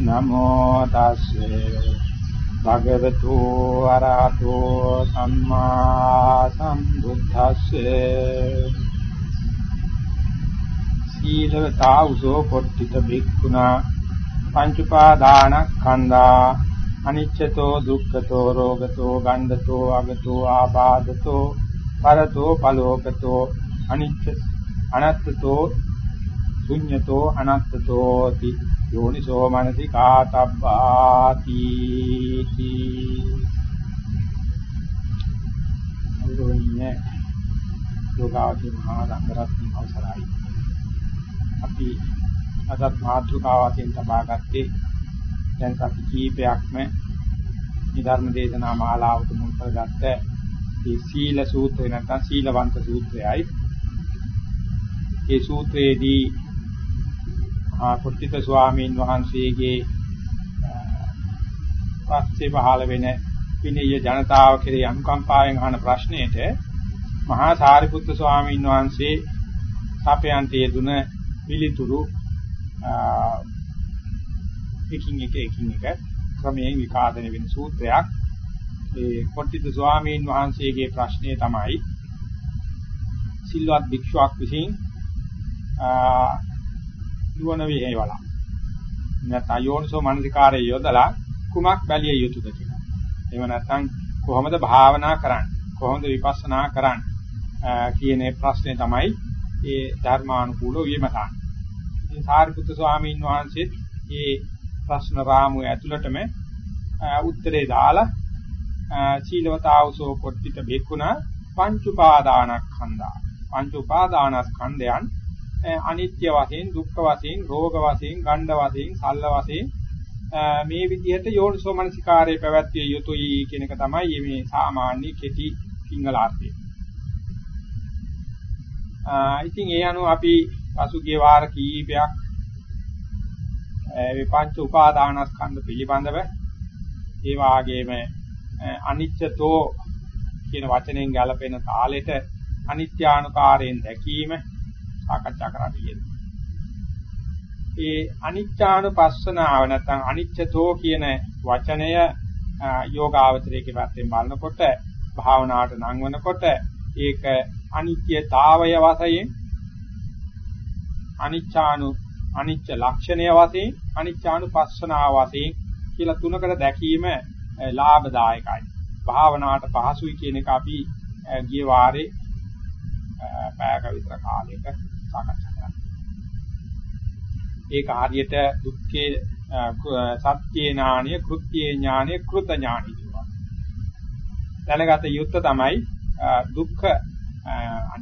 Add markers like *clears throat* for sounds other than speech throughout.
නමෝ තස්සේ භගවතු ආරහතෝ සම්මා සම්බුද්දස්සේ සීලවතා උසෝ කොට්ටිත බික්ඛුනා පංච උපාදානස්කන්ධා අනිච්චතෝ දුක්ඛතෝ රෝගතෝ ගණ්ඩතෝ අගතෝ ආබාධතෝ පරතෝ පලෝකතෝ අනිච්ච අනත්තතෝ ශුඤ්ඤතෝ අනත්තතෝ ති යෝනිසෝ මනසි කාතබ්බාති අවරෝණ්‍ය යෝගාවති මහා සංඝරත්න අවසරයි අපි අදත් මාතෘකාවකින් තබාගත්තේ දැන් සති කීපයක්ම මේ ධර්ම දේශනා මාලාවට මුල් කරගත්ත මේ සීල සූත්‍රය නැත්නම් සීලවන්ත සූත්‍රයයි. මේ සූත්‍රයේදී මහා කුට්ටිත ස්වාමීන් වහන්සේගේ පස්සේ පහළ වෙන විනය ජනතාව කෙරෙහි අනුකම්පාවෙන් අහන ප්‍රශ්නයට මහා සාරිපුත්තු ස්වාමීන් වහන්සේ සපයන්තයේ දුන පිළිතුරු එකින් එක එකින් එක ක්‍රමයෙන් විකාශනය වෙන සූත්‍රයක්. ඒ කොට්ටිත ස්වාමීන් වහන්සේගේ ප්‍රශ්නය තමයි සිල්වත් භික්ෂුවක් විසින් නුවණ වේවලා. නැත්නම් යෝනිසෝ මනසිකාරය යොදලා කුමක් බැලිය යුතුද කියලා. එහෙම නැත්නම් කොහොමද භාවනා කරන්නේ? කොහොමද විපස්සනා කරන්නේ? කියන ප්‍රශ්නේ තමයි ඒ ධර්මානුකූලව විමසන්නේ. ඉතින් සාරිපුත්‍ර ස්වාමීන් වහන්සේත් මේ ප්‍රශ්න රාමුව ඇතුළටම උත්තරේ දාලා සීලවතාවසෝ කොට්ටිත බෙක්ුණා පංච උපාදානස්කන්ධා පංච උපාදානස්කන්ධයන් අනිත්‍ය වශයෙන් දුක්ඛ වශයෙන් රෝග වශයෙන් ගණ්ඩ වශයෙන් සල්ල වශයෙන් මේ විදිහට යෝනිසෝ මනසිකාරයේ පැවැත්විය යුතුයි කියන එක තමයි මේ සාමාන්‍ය කෙටි සිංහල අර්ථය. ඉතින් ඒ අනුව අපි පසුගිය වාර කීපයක් මේ පංච උපාදානස්කන්ධ පිළිබඳව ඒ වාගේම අනිත්‍යතෝ කියන වචනෙන් ගැලපෙන තාලෙට අනිත්‍යානුකාරයෙන් දැකීම සාකච්ඡා කරන්න යෙදුණා. ඒ අනිත්‍යානුපස්සනාව නැත්නම් අනිත්‍යතෝ කියන වචනය යෝගාවචරයේ පැත්තෙන් බලනකොට භාවනාවට නංවනකොට ඒක අනිත්‍යතාවය වශයෙන් අනිච්ඡානු අනිච්ච ලක්ෂණය වශයෙන් අනිච්ඡානුපස්සනාව වශයෙන් කියලා තුනකට දැකීම ලාභදායකයි. භාවනාවට පහසුයි කියන එක අපි ගිය වාරේ පැයක විතර කාලයක සාකච්ඡා කරා. ඒක හරියට දුක්ඛේ සත්‍යේ ඥානීය කෘත්‍යේ ඥානීය කෘත ඥානීය කියනවා. දැනගත යුත්ත තමයි දුක්ඛ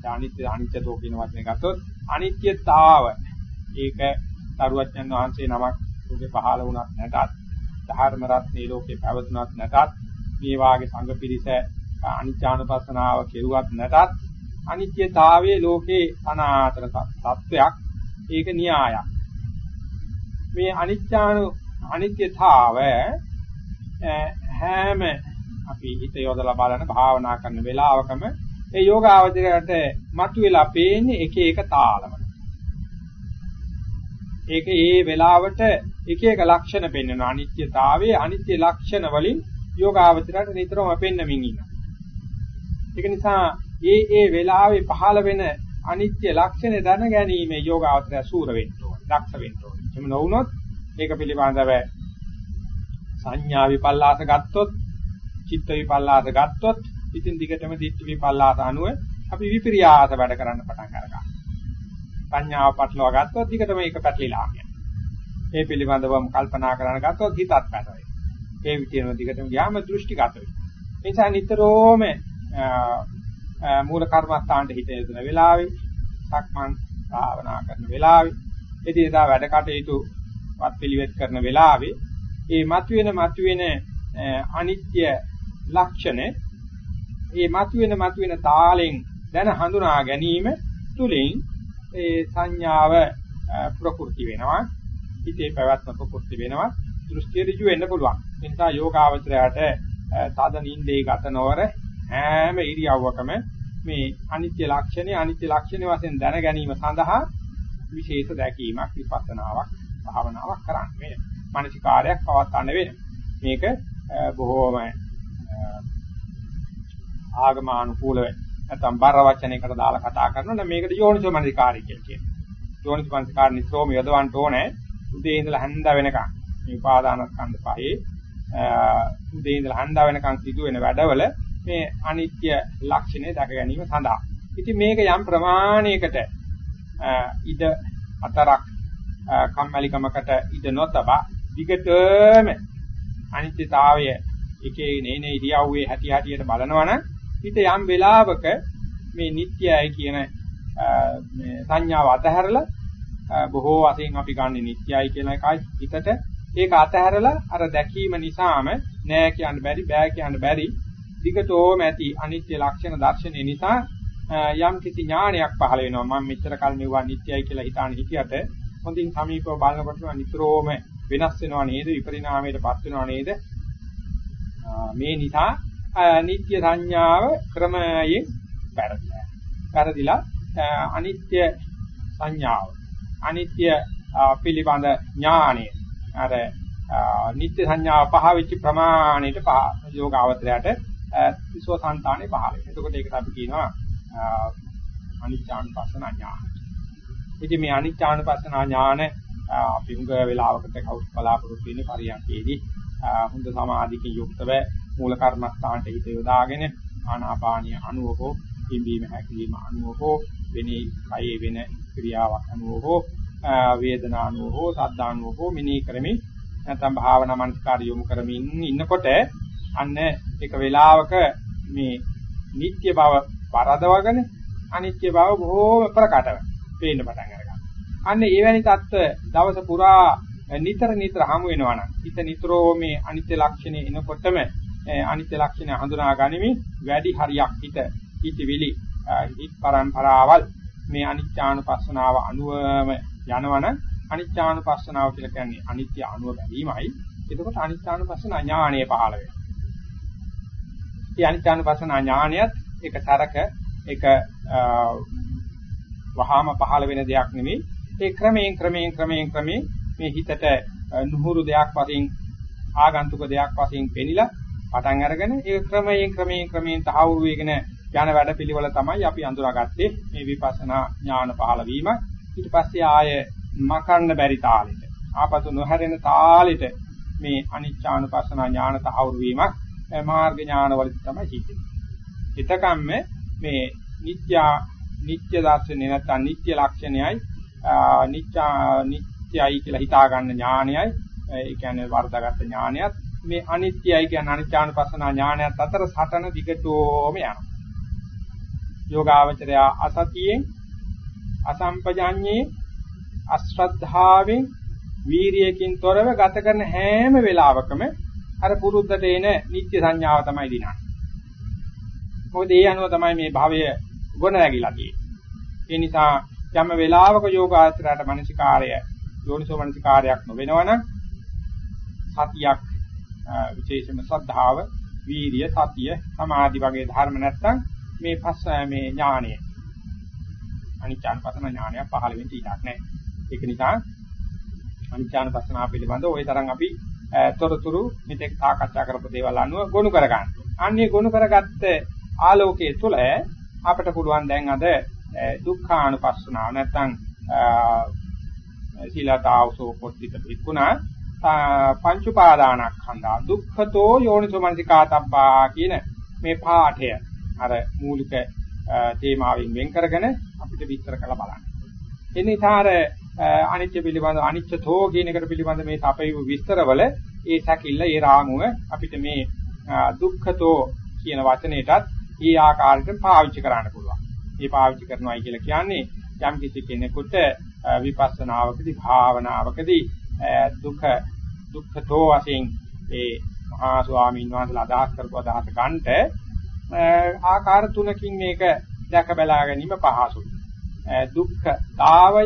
අනිත්‍ය අනිත්‍යතෝ කියන වචනේ ගත්තොත් අනිත්‍යතාව ඒක තරුවචන් වහන්සේ නමක් ලෝකේ පහළ වුණත් නැතත් ධර්ම රත්නේ ලෝකේ පැවතුණත් නැතත් මේ වාගේ සංඝ පිරිස අනිත්‍යානුපස්සනාව කෙරුවත් නැතත් අනිත්‍යතාවයේ ලෝකේ අනාතර තත්වයක්. ඒක න්‍යායක් මේ අනිත්‍යානු අනිත්‍යතාව හැම අපි හිත යොදලා බලන භාවනා කරන වෙලාවකම ඒ යෝගාවචරයට මතුවලා පේන්නේ එක එක තාලම ඒක ඒ වෙලාවට එක එක ලක්ෂණ පෙන්වන අනිත්‍යතාවයේ අනිත්‍ය ලක්ෂණ වලින් යෝගාවචරයට නිතරම පෙන්වමින් ඉන්නවා. ඒක නිසා ඒ ඒ වෙලාවේ පහළ වෙන අනිත්‍ය ලක්ෂණ දැන ගැනීම යෝගාවචරය සූර වෙන්න ඕනේ, දක්ෂ වෙන්න ඕනේ. එහෙම නොවුනොත් ඒක පිළිබඳව සංඥා විපල්ලාස ගත්තොත්, චිත්ත විපල්ලාස ගත්තොත්, ඉතින් දිගටම දිට්ඨි විපල්ලාස අනුව අපි විපිරියාස වැඩ කරන්න පටන් ගන්නවා. සංඥාව පටලවා ගත්තොත් දිගටම ඒක පැටලිලා යනවා. ඒ පිළිබඳවම කල්පනා කරන ගත්තොත් හිතත් පැටලෙයි. ඒ විදිහම දිගටම ගියාම දෘෂ්ටිගත වෙයි. ඒ නිසා නිතරම මූල කර්මස්ථානට හිත යොදන වෙලාවේ සක්මන් භාවනා කරන වෙලාවේ එදිනදා වැඩ කටයුතු වත් පිළිවෙත් කරන වෙලාවේ ඒ මතුවෙන මතුවෙන අනිත්‍ය ලක්ෂණ ඒ මතුවෙන මතුවෙන තාලෙන් දැන හඳුනා ගැනීම තුලින් ඒ සංඥාව ප්‍රකෘති වෙනවා හිතේ පැවැත්ම ප්‍රකෘති වෙනවා දෘෂ්ටි ඍජු වෙන්න පුළුවන්. ඒ නිසා යෝගාවචරයට සාද නින්දේ ගත නොවර හැම ඉරියව්වකම මේ අනිත්‍ය ලක්ෂණේ අනිත්‍ය ලක්ෂණ වශයෙන් දැන ගැනීම සඳහා විශේෂ දැකීමක් විපස්සනාවක් භාවනාවක් කරන්නේ මානසිකාරයක් පවත්වන්න වෙනවා. මේක බොහෝම ආගමානුකූලව නැත්නම් බර වචනයකට දාලා කතා කරනවා නම් මේකට යෝනිසෝ මනසිකාරය කියලා කියනවා. යෝනිසෝ මනසිකාර නිතරම යොදවන්න ඕනේ උදේ ඉඳලා හැන්ද වෙනකන් මේ උපාදානස්කන්ධ පහේ උදේ ඉඳලා හැන්ද වෙනකන් සිදුවෙන වැඩවල මේ අනිත්‍ය ලක්ෂණය දැක ගැනීම සඳහා. ඉතින් මේක යම් ප්‍රමාණයකට ඉද අතරක් කම්මැලිකමකට ඉද නොතබා විගතම අනිත්‍යතාවය එකේ නේනේ ඉරියව්වේ හැටි හැටියට බලනවනම් හිත යම් වෙලාවක මේ නිට්ටයයි කියන මේ සංඥාව අතහැරලා බොහෝ වශයෙන් අපි ගන්න නිට්ටයයි කියන එකයි හිතට ඒක අතහැරලා අර දැකීම නිසාම නෑ කියන්න බැරි බෑ කියන්න බැරි දිගටෝම ඇති අනිත්‍ය ලක්ෂණ දර්ශනය නිසා යම් කිසි ඥානයක් පහළ වෙනවා. මම මෙච්චර කල් මෙවුවා නිට්ටයයි කියලා හිතාන හිටියට හොඳින් සමීපව බලනකොට නිතරම වෙනස් වෙනව නේද? විපරිණාමයටපත් වෙනව නේද? මේ නිසා අනිත්‍ය සංඥාව ක්‍රමයෙන් පැරදිලා. පැරදිලා අනිත්‍ය සංඥාව අනිත්‍ය පිළිබඳ ඥාණය අර නිත්‍ය සංඥාව පහ වෙච්ච ප්‍රමාණයට පහ යෝගාවතරයට විශ්වසන්තානේ පහල. එතකොට ඒකට අපි කියනවා අනිත්‍යානුපස්සන ඥාන. ඉතින් මේ අනිත්‍යානුපස්සන ඥාන අපි උඟ වේලාවකට කවුරු බලාපොරොත්තු වෙන්නේ පරියන්කේදී හොඳ සමාධියකින් යුක්තව මූල කර්මස්ථානට හිත යොදාගෙන ආනාපානිය අනුව හෝ පිම්බීම හැකිලිම අනුව හෝ වෙනේ කයේ වෙන ක්‍රියාවක් අනුව හෝ වේදනා අනුව හෝ සද්දානුව හෝ මිනී කරමින් නැත්නම් භාවනා මනස්කාර යොමු කරමින් ඉන්නකොට අන්න එක වෙලාවක මේ නিত্য බව පරදවගෙන අනිත්‍ය බව බොහෝම ප්‍රකටව පේන්න පටන් අරගන්නවා. අන්න එවැනි தত্ত্ব දවස පුරා නිතර නිතර හමු වෙනවනම් හිත නිතරෝ මේ අනිත්‍ය ලක්ෂණය එනකොටම අනිත්‍ය ලක්ෂණය හඳුනා ගනිමින් වැඩි හරියක් හිත හිතවිලි හිත පරම්පරාවල් මේ අනිත්‍යානුපස්සනාව අනුවම යනවනම් අනිත්‍යානුපස්සනාව කියලා කියන්නේ අනිත්‍ය අනුව බැලීමයි. එතකොට අනිත්‍යානුපස්සන ඥාණය පහළ වෙනවා. මේ අනිත්‍යානුපස්සන ඥාණයත් එක තරක එක වහාම පහළ වෙන දෙයක් නෙමෙයි. ඒ ක්‍රමයෙන් ක්‍රමයෙන් ක්‍රමයෙන් ක්‍රමයෙන් මේ හිතට නුහුරු දෙයක් වශයෙන් ආගන්තුක දෙයක් වශයෙන් පෙනිලා පටන් අරගෙන ඒ ක්‍රමයෙන් ක්‍රමයෙන් ක්‍රමයෙන් තහවුරු වෙගෙන යන වැඩපිළිවෙල තමයි අපි අඳුරගත්තේ මේ විපස්සනා ඥාන පහළ වීම ඊට පස්සේ ආය මකන්න බැරි තාලෙට ආපසු නොහැරෙන තාලෙට මේ අනිච්චානුපස්සනා ඥාන තහවුරු වීමක් මාර්ග ඥාන වලදී තමයි සිද්ධ එතකම්ම මේ නිත්‍යා නිත්‍ය දර්ශනේ නැත්නම් නිත්‍ය ලක්ෂණයයි නිත්‍යා නිත්‍යයි කියලා හිතා ගන්න ඥානයයි ඒ කියන්නේ වර්ධගත ඥානයත් මේ අනිත්‍යයි කියන අනිත්‍යානුපස්සනා ඥානයත් අතර සටන දිගටම යනවා. යෝගාවචරය අසතියෙන් අසම්පජඤ්ඤේ අශ්‍රද්ධාවෙන් වීරියකින් තොරව ගත කරන හැම වෙලාවකම අර පුරුද්දට එන නිත්‍ය සංඥාව තමයි දිනන්නේ. මොකද ඒ අනුව තමයි මේ භවය ගොඩ නැගිලා තියෙන්නේ. ඒ නිසා යම් වෙලාවක යෝගාචරයට මනසිකාරය යෝනිසෝ මනසිකාරයක් නොවෙනවනම් සතියක් විශේෂම ශ්‍රද්ධාව, වීරිය, සතිය, සමාධි වගේ ධර්ම නැත්තම් මේ පස්ස මේ ඥානය අනිච්චානපතන ඥානය පහළ වෙන්න ඉඩක් නැහැ. ඒක නිසා අනිච්චානපතන පිළිබඳ ওই තරම් අපි තොරතුරු මෙතෙක් සාකච්ඡා කරපු දේවල් අනුව ගොනු කරගන්න. අන්නේ ගොනු කරගත්ත ආලෝකයේ තුල අපිට පුළුවන් දැන් අද දුක්ඛානුපස්සනාව නැත්තම් සීලතාවසෝ පොත්තිත පිටුණා පංච උපාදානස්කන්ධා දුක්ඛතෝ යෝනිසෝ මනසිකාතබ්බා කියන මේ පාඨය අර මූලික තේමාවෙන් වෙන් කරගෙන අපිට විස්තර කරලා බලන්න. එනිසාර අනිත්‍ය පිළිබඳ අනිත්‍යතෝ කියන එකට පිළිබඳ මේ සපයපු විස්තරවල ඒ සැකිල්ල ඒ රාමුව අපිට මේ දුක්ඛතෝ කියන වචනයටත් ඒ ආකාරයට පාවිච්චි කරන්න පුළුවන්. මේ පාවිච්චි කරනවායි කියලා කියන්නේ යම් කිසි කෙනෙකුට විපස්සනාවකදී භාවනාවකදී දුක දුක්ඛතෝ වශයෙන් ඒ මහා ස්වාමීන් වහන්සේලා අදහස් කරපු අදහස ගන්නට ආකාර තුනකින් මේක දැක බලා ගැනීම පහසුයි. දුක්ඛතාවය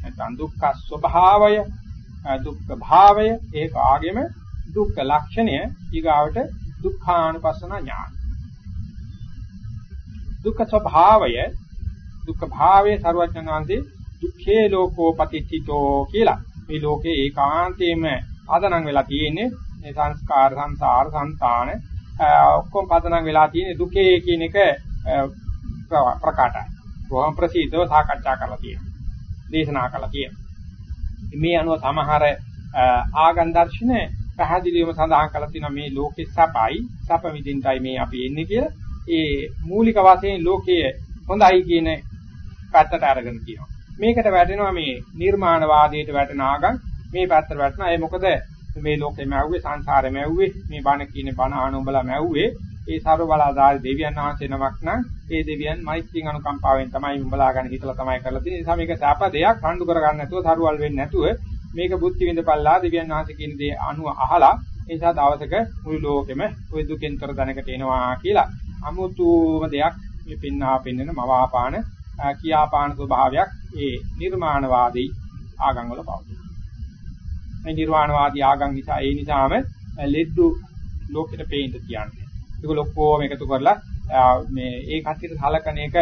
නැත්නම් දුක්ඛ ස්වභාවය දුක්ඛ භාවය ඒක ආගෙම දුක්ඛ ලක්ෂණය ඊගාවට දුක්ඛානුපස්සන ඥාන. දුක්ඛ ස්වභාවය දුක්ඛ භාවයේ ਸਰවඥාන්සේ දුක්ඛේ ලෝකෝ පතිච්චිතෝ කියලා මේ ලෝකේ ඒකාන්තයෙන්ම ආදනම් වෙලා තියෙන්නේ මේ සංස්කාර සංසාර සංතාන ඔක්කොම පදනම් වෙලා තියෙන්නේ දුකේ කියන එක ප්‍රකාශයි. බොහොම ප්‍රසිද්ධව සාකච්ඡා කරලා තියෙනවා. දේශනා කරලා තියෙනවා. මේ අනුව සමහර ආගම් දර්ශන පැහැදිලිවම සඳහන් කරලා තියෙනවා මේ ලෝකෙ සපයි සප විදින්ටයි මේ අපි එන්නේ කියලා. ඒ මූලික වශයෙන් ලෝකයේ හොඳයි කියන පැත්තට අරගෙන තියෙනවා. මේකට වැටෙනවා මේ නිර්මාණවාදයට වැටෙන ආගම් මේ පැත්තට වැටෙනවා. ඒ මොකද මේ ලෝකෙම ඇව්වේ සංසාරෙම ඇව්වේ මේ බණ කියන බණ ආනොඹලා මැව්වේ ඒ සර්වබලාධාරී දෙවියන් වහන්සේ නමක් නම් ඒ දෙවියන් මෛත්‍රී අනුකම්පාවෙන් තමයි උඹලා ගන්න හිතලා තමයි කරලා තියෙන්නේ. ඒ නිසා මේක සාප දෙයක් හඬු කරගන්න නැතුව සරුවල් වෙන්නේ නැතුව මේක බුද්ධි විඳපල්ලා දෙවියන් වහන්සේ කියන දේ අනුව අහලා ඒ නිසා දවසක මුළු ලෝකෙම ওই දුකෙන් තොර දැනකට එනවා කියලා අමුතුම දෙයක් මේ පින්නා පින්නන මවාපාන කියාපාන ස්වභාවයක් ඒ නිර්මාණවාදී ආගම් වල පවතී. මේ නිර්වාණවාදී ආගම් නිසා ඒ නිසාම ලෙඩ්ඩු ලෝකෙට පේන්න කියන්නේ. ඒක ලොක්කෝම එකතු කරලා මේ ඒ කට්ටියට සලකන එක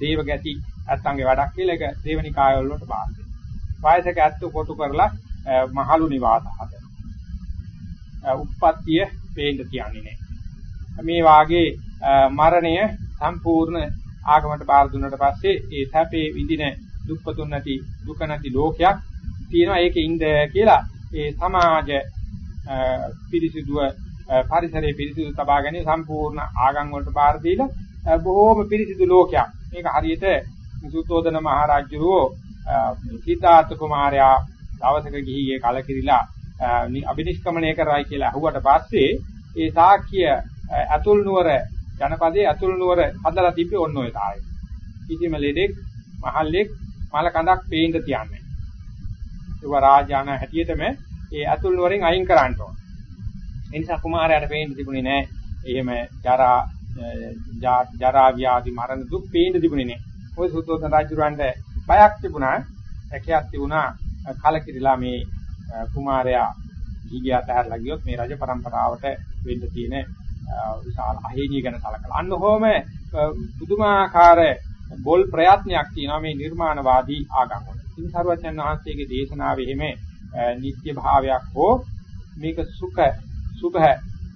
දේව ගැති නැත්තන්ගේ වැඩක් කියලා ඒක දේවනිකාය වලට බාර දෙනවා. වයසක ඇත්තු කොටු කරලා මහලු නිවාස හදනවා. උප්පත්තිය පේන්න තියන්නේ නැහැ. මේ වාගේ මරණය සම්පූර්ණ ආගමට බාර දුන්නාට පස්සේ ඒ සැපේ විඳින දුක්පතුන් නැති දුක නැති ලෝකයක් තියෙනවා ඒකේ ඉඳ කියලා ඒ සමාජ පිරිසිදුව පරිසරයේ පිරිසිදු තබා ගැනීම සම්පූර්ණ ආගම් වලට බාර දීලා බොහෝම පිරිසිදු ලෝකයක්. මේක හරියට සුතෝදන මහරජුරෝ සීතාර්ථ කුමාරයා දවසක ගිහියේ කලකිරිලා අබිනිෂ්ක්‍මණය කරයි කියලා අහුවට පස්සේ ඒ සාක්‍ය අතුල් නුවර ජනපදයේ අතුල් නුවර හදලා තිබ්බේ ඔන්න ඔය තායි. කිසිම ලෙඩෙක් මහල්ලෙක් මල කඳක් පේන්න තියන්නේ. ඒව රාජාන හැටියටම ඒ අතුල් නුවරෙන් අයින් කරන්න ඕන. ඒ නිසා කුමාරයාට පේන්න තිබුණේ නැහැ. එහෙම ජරා ජරා ව්‍යාධි මරණ දුක් පේන්න තිබුණේ නැහැ. ඔය සුද්ධෝදන රජුරන්ට බයක් තිබුණා, හැකියාවක් තිබුණා කලකිරිලා මේ කුමාරයා ඊගියට ඇරලා ගියොත් මේ රජ પરම්පරාවට වෙන්න තියෙන විශාල අහේනිය ගැන සලකලා. අන්න ඔහොම පුදුමාකාර ගොල් ප්‍රයත්නයක් තියෙනවා මේ නිර්මාණවාදී ආගම් වල. ඉතින් සරුවචන් වහන්සේගේ දේශනාවේ එහෙම නිත්‍ය භාවයක් හෝ මේක සුඛ සුභ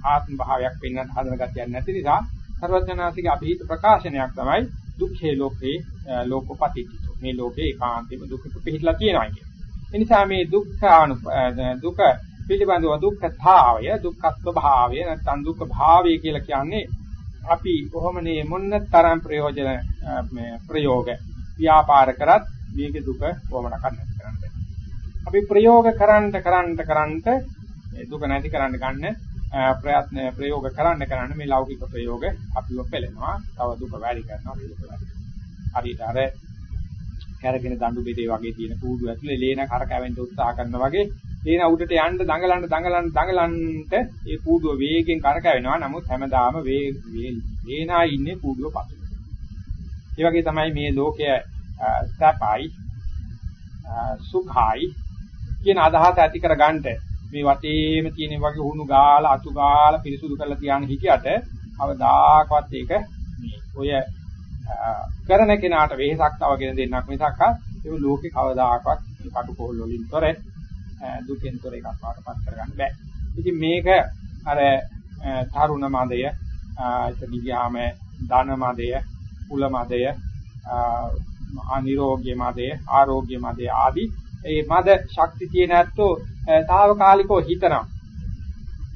ආත්ම භාවයක් වෙන්නත් හදන ගතියක් නැති නිසා සරුවචනාසිකේ අභීත ප්‍රකාශනයක් තමයි දුක්ඛේ ලෝකේ ලෝකපතිච්චෝ. මේ ලෝකේ ඒකාන්තෙම දුකට පිළිහිලා තියෙනවා කියන්නේ. ඒ නිසා මේ දුක්ඛානු දුක පිළිබඳව දුක්ඛතාවය දුක්ඛ ස්වභාවය නැත්නම් දුක්ඛ භාවය කියලා කියන්නේ අපි කොහොමනේ මොන්න තරම් ප්‍රයෝජන මේ ප්‍රයෝග ව්‍යාපාර කරත් මේක දුක කොහොමද කරන්නේ අපි ප්‍රයෝග කරන්න කරන්න කරන්න දුක නැති කරන්න ගන්න ප්‍රයත්න ප්‍රයෝග කරන්න කරන්න මේ ලෞකික ප්‍රයෝග අපිව පෙළෙනවා තව දුක වැඩි කරනවා දුක වැඩි හරියට අර කැරගෙන දඬු බෙදේ වගේ තියෙන කූඩු ඇතුලේ ලේන කර කැවෙන්න උත්සාහ කරනවා වගේ ලේන උඩට යන්න දඟලන්න දඟලන්න දඟලන්නට ඒ කූඩුව වේගෙන් කරකැවෙනවා. නමුත් හැමදාම වේ ලේනා ඉන්නේ කූඩුව පතුල. ඒ වගේ තමයි මේ ලෝකය සැපයි සුඛයි කියන අදහස ඇති කරගන්න මේ වටේම තියෙන වගේ උණු ගාලා අතු ගාලා පිරිසුදු කරලා තියාන හිටියට අවදාකවත් ඒක මේ ඔය කරන කෙනාට වෙහසක් තවගෙන දෙන්නක් මිසක් ඒ ලෝකේ කවදාකවත් මේ කටුකොහල් වලින් තොර දුකෙන් තොර එකක් වඩපත් කරගන්න බෑ. ඉතින් මේක අර තරුණ මදය, ඒක ගියාම ධන මදය, කුල මදය, අනිරෝග්‍ය මදය, ආරෝග්‍ය මදය ආදී මේ මද ශක්ති තියෙන ඇත්තෝ తాවකාලිකව හිතනවා.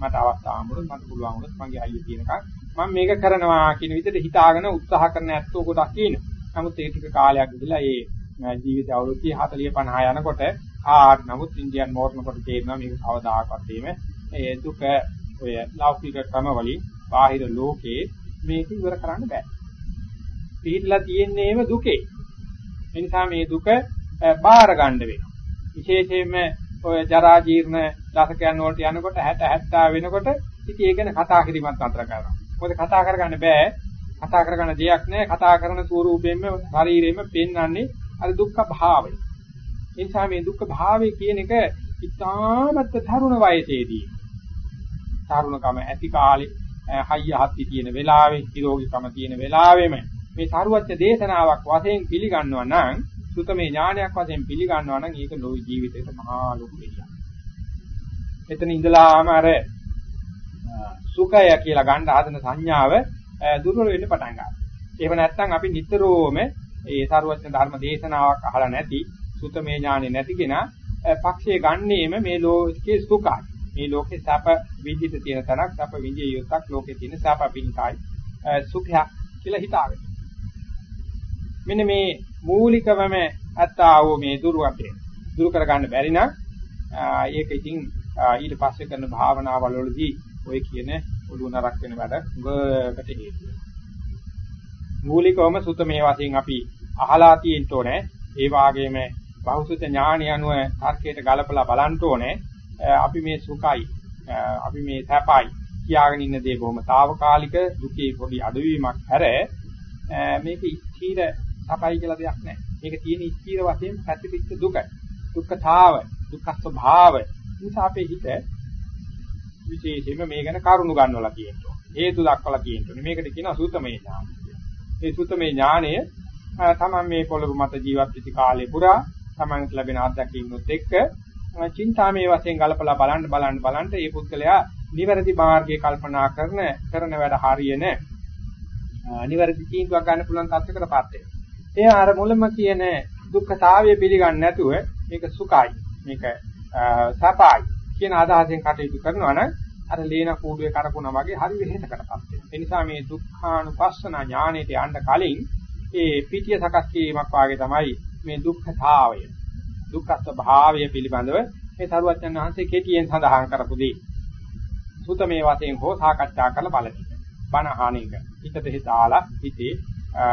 මට අවස්ථාව හම්බුනොත් මට පුළුවන් වුණොත් මගේ අයිය තියෙනකන් මම මේක කරනවා කියන විදිහට හිතාගෙන උත්සාහ කරන ඇත්තෝ කොටක් ඉන්නවා. නමුත් ඒ ටික කාලයක් ගිහලා ඒ ජීවිත අවුරුදු 30 40 50 යනකොට ආ නමුත් ඉන්දියන් මෝඩ්න කොට තේරෙනවා මේක කවදාකවත් එහෙම ඒ දුක ඔය ලෞකික ක්‍රම වලින් බාහිර ලෝකේ මේක ඉවර කරන්න බෑ. පිළිලා තියෙන්නේම දුකේ. ඒ නිසා මේ දුක බාර ගන්න වෙනවා. විශේෂයෙන්ම ඔය ජරා ජීර්ණ දශකයන් වලට යනකොට 60 70 වෙනකොට ඉතින් ඒක ගැන කතා කිරීමත් අතර කරනවා. මොකද කතා කරගන්න බෑ. කතා කරගන්න දෙයක් නෑ. කතා කරන ස්වරූපයෙන්ම ශරීරයෙන්ම පෙන්වන්නේ අර දුක්ඛ භාවය. ඒ නිසා මේ දුක්ඛ භාවය කියන එක ඉතාමත් තරුණ වයසේදී තරුණකම ඇති කාලේ හයිය හත්ති තියෙන වෙලාවේ නිරෝගීකම තියෙන වෙලාවෙම මේ තරුවච්ච දේශනාවක් වශයෙන් පිළිගන්නවා නම් සුතමේ ඥානයක් වශයෙන් පිළිගන්නවා නම් ඒක ලෝක ජීවිතේට මහා ලොකු දෙයක්. එතන ඉඳලාම අර සුඛය කියලා ගන්න හදන සංඥාව දුර්වල වෙන්න පටන් ගන්නවා. එහෙම නැත්නම් අපි නිතරම ඒ සාරවත්න ධර්ම දේශනාවක් අහලා නැති සුතමේ ඥානෙ නැති කෙනා පක්ෂයේ ගන්නේම මේ ලෝකයේ සුඛයි. මේ ලෝකේ සැප විඳිත තියෙන තරක් සැප විඳිය යුක්තක් ලෝකේ තියෙන සැප පිණිසයි සුඛයක් කියලා හිතාගෙන. මෙන්න මේ මූලිකවම අත්තා වූ මේ දුර්වපේ දුරු කර ගන්න බැරි නම් ඒක ඉතින් ඊට පස්සේ කරන භාවනාවල් වලදී ඔය කියන ඔළුව නරක් වෙන වැඩ උගකට හේතු මූලිකවම සුතමේ වශයෙන් අපි අහලා තියෙන්න ඕනේ. ඒ වාගේම බහුසුත ඥාණි අනුව තර්කයට ගලපලා බලන්න ඕනේ. අපි මේ සුඛයි අපි මේ සැපයි කියාගෙන ඉන්න දේ බොහොම తాවකාලික දුකේ පොඩි අඩුවීමක් හැර මේක ස්ථීර සපයි කියලා දෙයක් නැහැ. මේක තියෙන ස්ථීර වශයෙන් පැතිරිච්ච දුක. දුක්ඛතාව, දුක්ඛ ස්වභාව. නිසා අපේ හිත විශේෂයෙන්ම මේ ගැන කරුණු ගන්නවලා කියනවා. හේතු දක්වලා කියනවා. මේකට කියනවා සූතමේ ඥාන කියලා. මේ සූතමේ ඥානය තමන් මේ පොළොව මත ජීවත් වෙච්ච කාලේ පුරා තමන්ට ලැබෙන අත්දැකීම්නුත් එක්ක චින්තාමේ වශයෙන් ගලපලා බලන්න බලන්න බලන්න මේ පුද්ගලයා නිවැරදි මාර්ගයේ කල්පනා කරන කරන වැඩ හරියන නිවැරදි තීන්දුවක් ගන්න පුළුවන් තත්ත්වයකටපත් වෙනවා. ඒ අර මුලම කියන දුක්ඛතාවය පිළිගන්නේ නැතුව මේක සුඛයි මේක සපයි කියන අදහසෙන් කටයුතු කරනවා නම් අර ලේන කූඩුවේ කරකුණා වගේ හරි වෙහෙසකටපත් වෙනවා. ඒ නිසා මේ දුක්ඛානුපස්සන ඥානෙට යන්න කලින් ඒ පිටිය සකස් කිරීමක් වාගේ තමයි මේ දුක්ඛතාවය. දුක්ඛ ස්වභාවය පිළිබඳව මේ සරුවච්චන් වහන්සේ කෙටියෙන් සඳහන් කරපු දේ. සුතමේ වශයෙන් හෝ සාකච්ඡා කරලා බලන්න. බණ අහණේක. හිතට හිතාලා හිතේ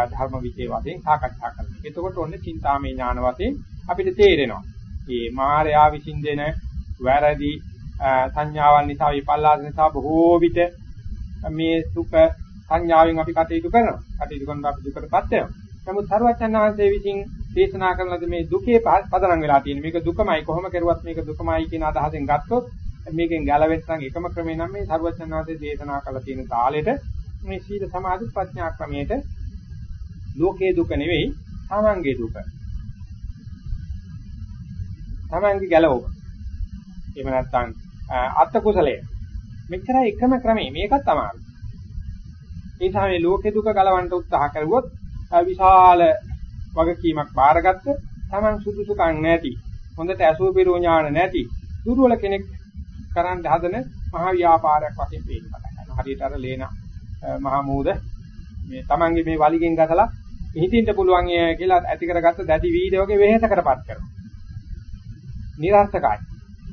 ධර්ම විචේ වශයෙන් සාකච්ඡා කරනවා. එතකොට ඔන්නේ චින්තාමේ ඥාන වශයෙන් අපිට තේරෙනවා. මේ මායාව විසින් දෙන වැරදි සංඥාවල් නිසා විපල්ලාස නිසා බොහෝ විට මේ සුඛ සංඥාවෙන් අපි කටයුතු කරනවා. කටයුතු කරනකොට අපි දුකටපත් වෙනවා. නමුත් සරුවචන් වහන්සේ විසින් දේශනා කරන ලද මේ දුකේ පදනම් වෙලා තියෙන මේක දුකමයි කොහොම කරුවත් මේක දුකමයි කියන අදහසෙන් ගත්තොත් මේකෙන් ගැලවෙන්න නම් එකම ක්‍රමය නම් මේ සරුවචන් වහන්සේ දේශනා කළ තියෙන තාලෙට මේ සීල සමාධි ප්‍රඥා ක්‍රමයට ලෝකේ දුක නෙවෙයි තමන්ගේ දුක. තමන්ගේ ගැලවුම. එහෙම නැත්නම් අත්ත කුසලය. මෙච්චරයි එකම ක්‍රමය. මේකත් තමයි. ඒ නිසා මේ ලෝකේ දුක ගලවන්න උත්සාහ කරුවොත් විශාල වගකීමක් බාරගත්ත තමන් සුදුසුකම් නැති හොඳට අසුව පිරෝ ඥාන නැති දුර්වල කෙනෙක් කරන්න හදන මහ ව්‍යාපාරයක් වශයෙන් පේන්න පටන් ගන්නවා. හරියට අර ලේන මහ මූද මේ තමන්ගේ මේ වලිගෙන් ගසලා හිතින්ට පුළුවන් කියලා ඇති කරගත්ත දැඩි වීඩ වගේ වෙහෙසකටපත් කරනවා. නිරර්ථකයි.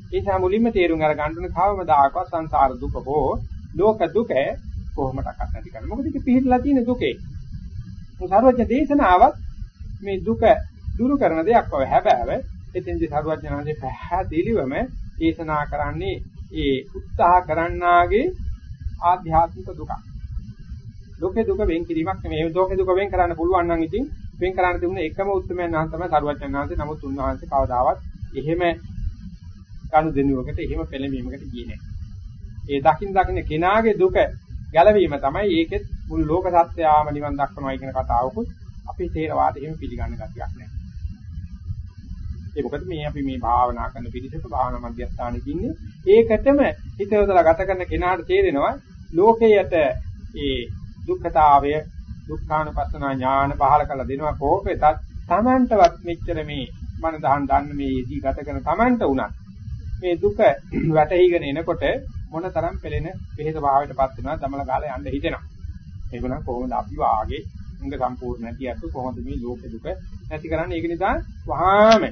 ඒ නිසා මුලින්ම තේරුම් අරගන්න ඕනේ කවමදාකවත් සංසාර දුක හෝ ලෝක දුක කොහොමඩක්වත් නැති කරන්නේ. මොකද ඒක පිළිහිලා තියෙන දුකේ. සර්වඥ දේශනාවත් මේ දුක දුරු කරන දෙයක් බව හැබෑව. එතෙන්දී සර්වඥාන්සේ පැහැදිලිවම දේශනා කරන්නේ ඒ උත්සාහ කරන්නාගේ ආධ්‍යාත්මික දුක. ලෝකේ දුක වෙන් කිරීමක් නෙමෙයි. ලෝකේ දුක වෙන් කරන්න පුළුවන් නම් ඉතින් වෙන් කරන්න තිබුණ එකම උත්තරමයන් නම් තමයි සර්වඥාන්සේ. නමුත් උන්වහන්සේ කවදාවත් එහෙම කණු දෙනුවකට එහෙම පෙළඹීමකට ගියේ නැහැ. ඒ දකින් දකින්න කෙනාගේ දුක ගැලවීම තමයි ඒකෙත් මුළු ලෝක සත්‍යයම නිවන් දක්වනවා කියන කතාවකුත් අපේ තේරවාදෙ එහෙම පිළිගන්න ගතියක් නැහැ. ඒ මොකද මේ අපි මේ භාවනා කරන පිළිසක භාවනා මධ්‍යස්ථානෙක ඉන්නේ ඒකටම හිත යොදලා ගත කරන කෙනාට තේරෙනවා ලෝකයට ඒ දුක්ඛතාවය දුක්ඛානුපස්සන ඥාන පහල කරලා දෙනවා කෝපෙතත් Tamanටවත් මෙච්චර මේ මන දහන් දන්න මේ යෙදී ගත කරන Tamanට උනත් මේ දුක *clears throat* වැටහිගෙන එනකොට මොනතරම් පෙළෙන බෙහෙත භාවයටපත් වෙනවා දමල ගාලා යන්න හිතෙනවා. ඒකනම් කොහොමද අපි වාගේ උංග සම්පූර්ණ නැති අතු කොහොමද මේ ලෝක දුක නැති කරන්නේ? ඒක නිසා වහාම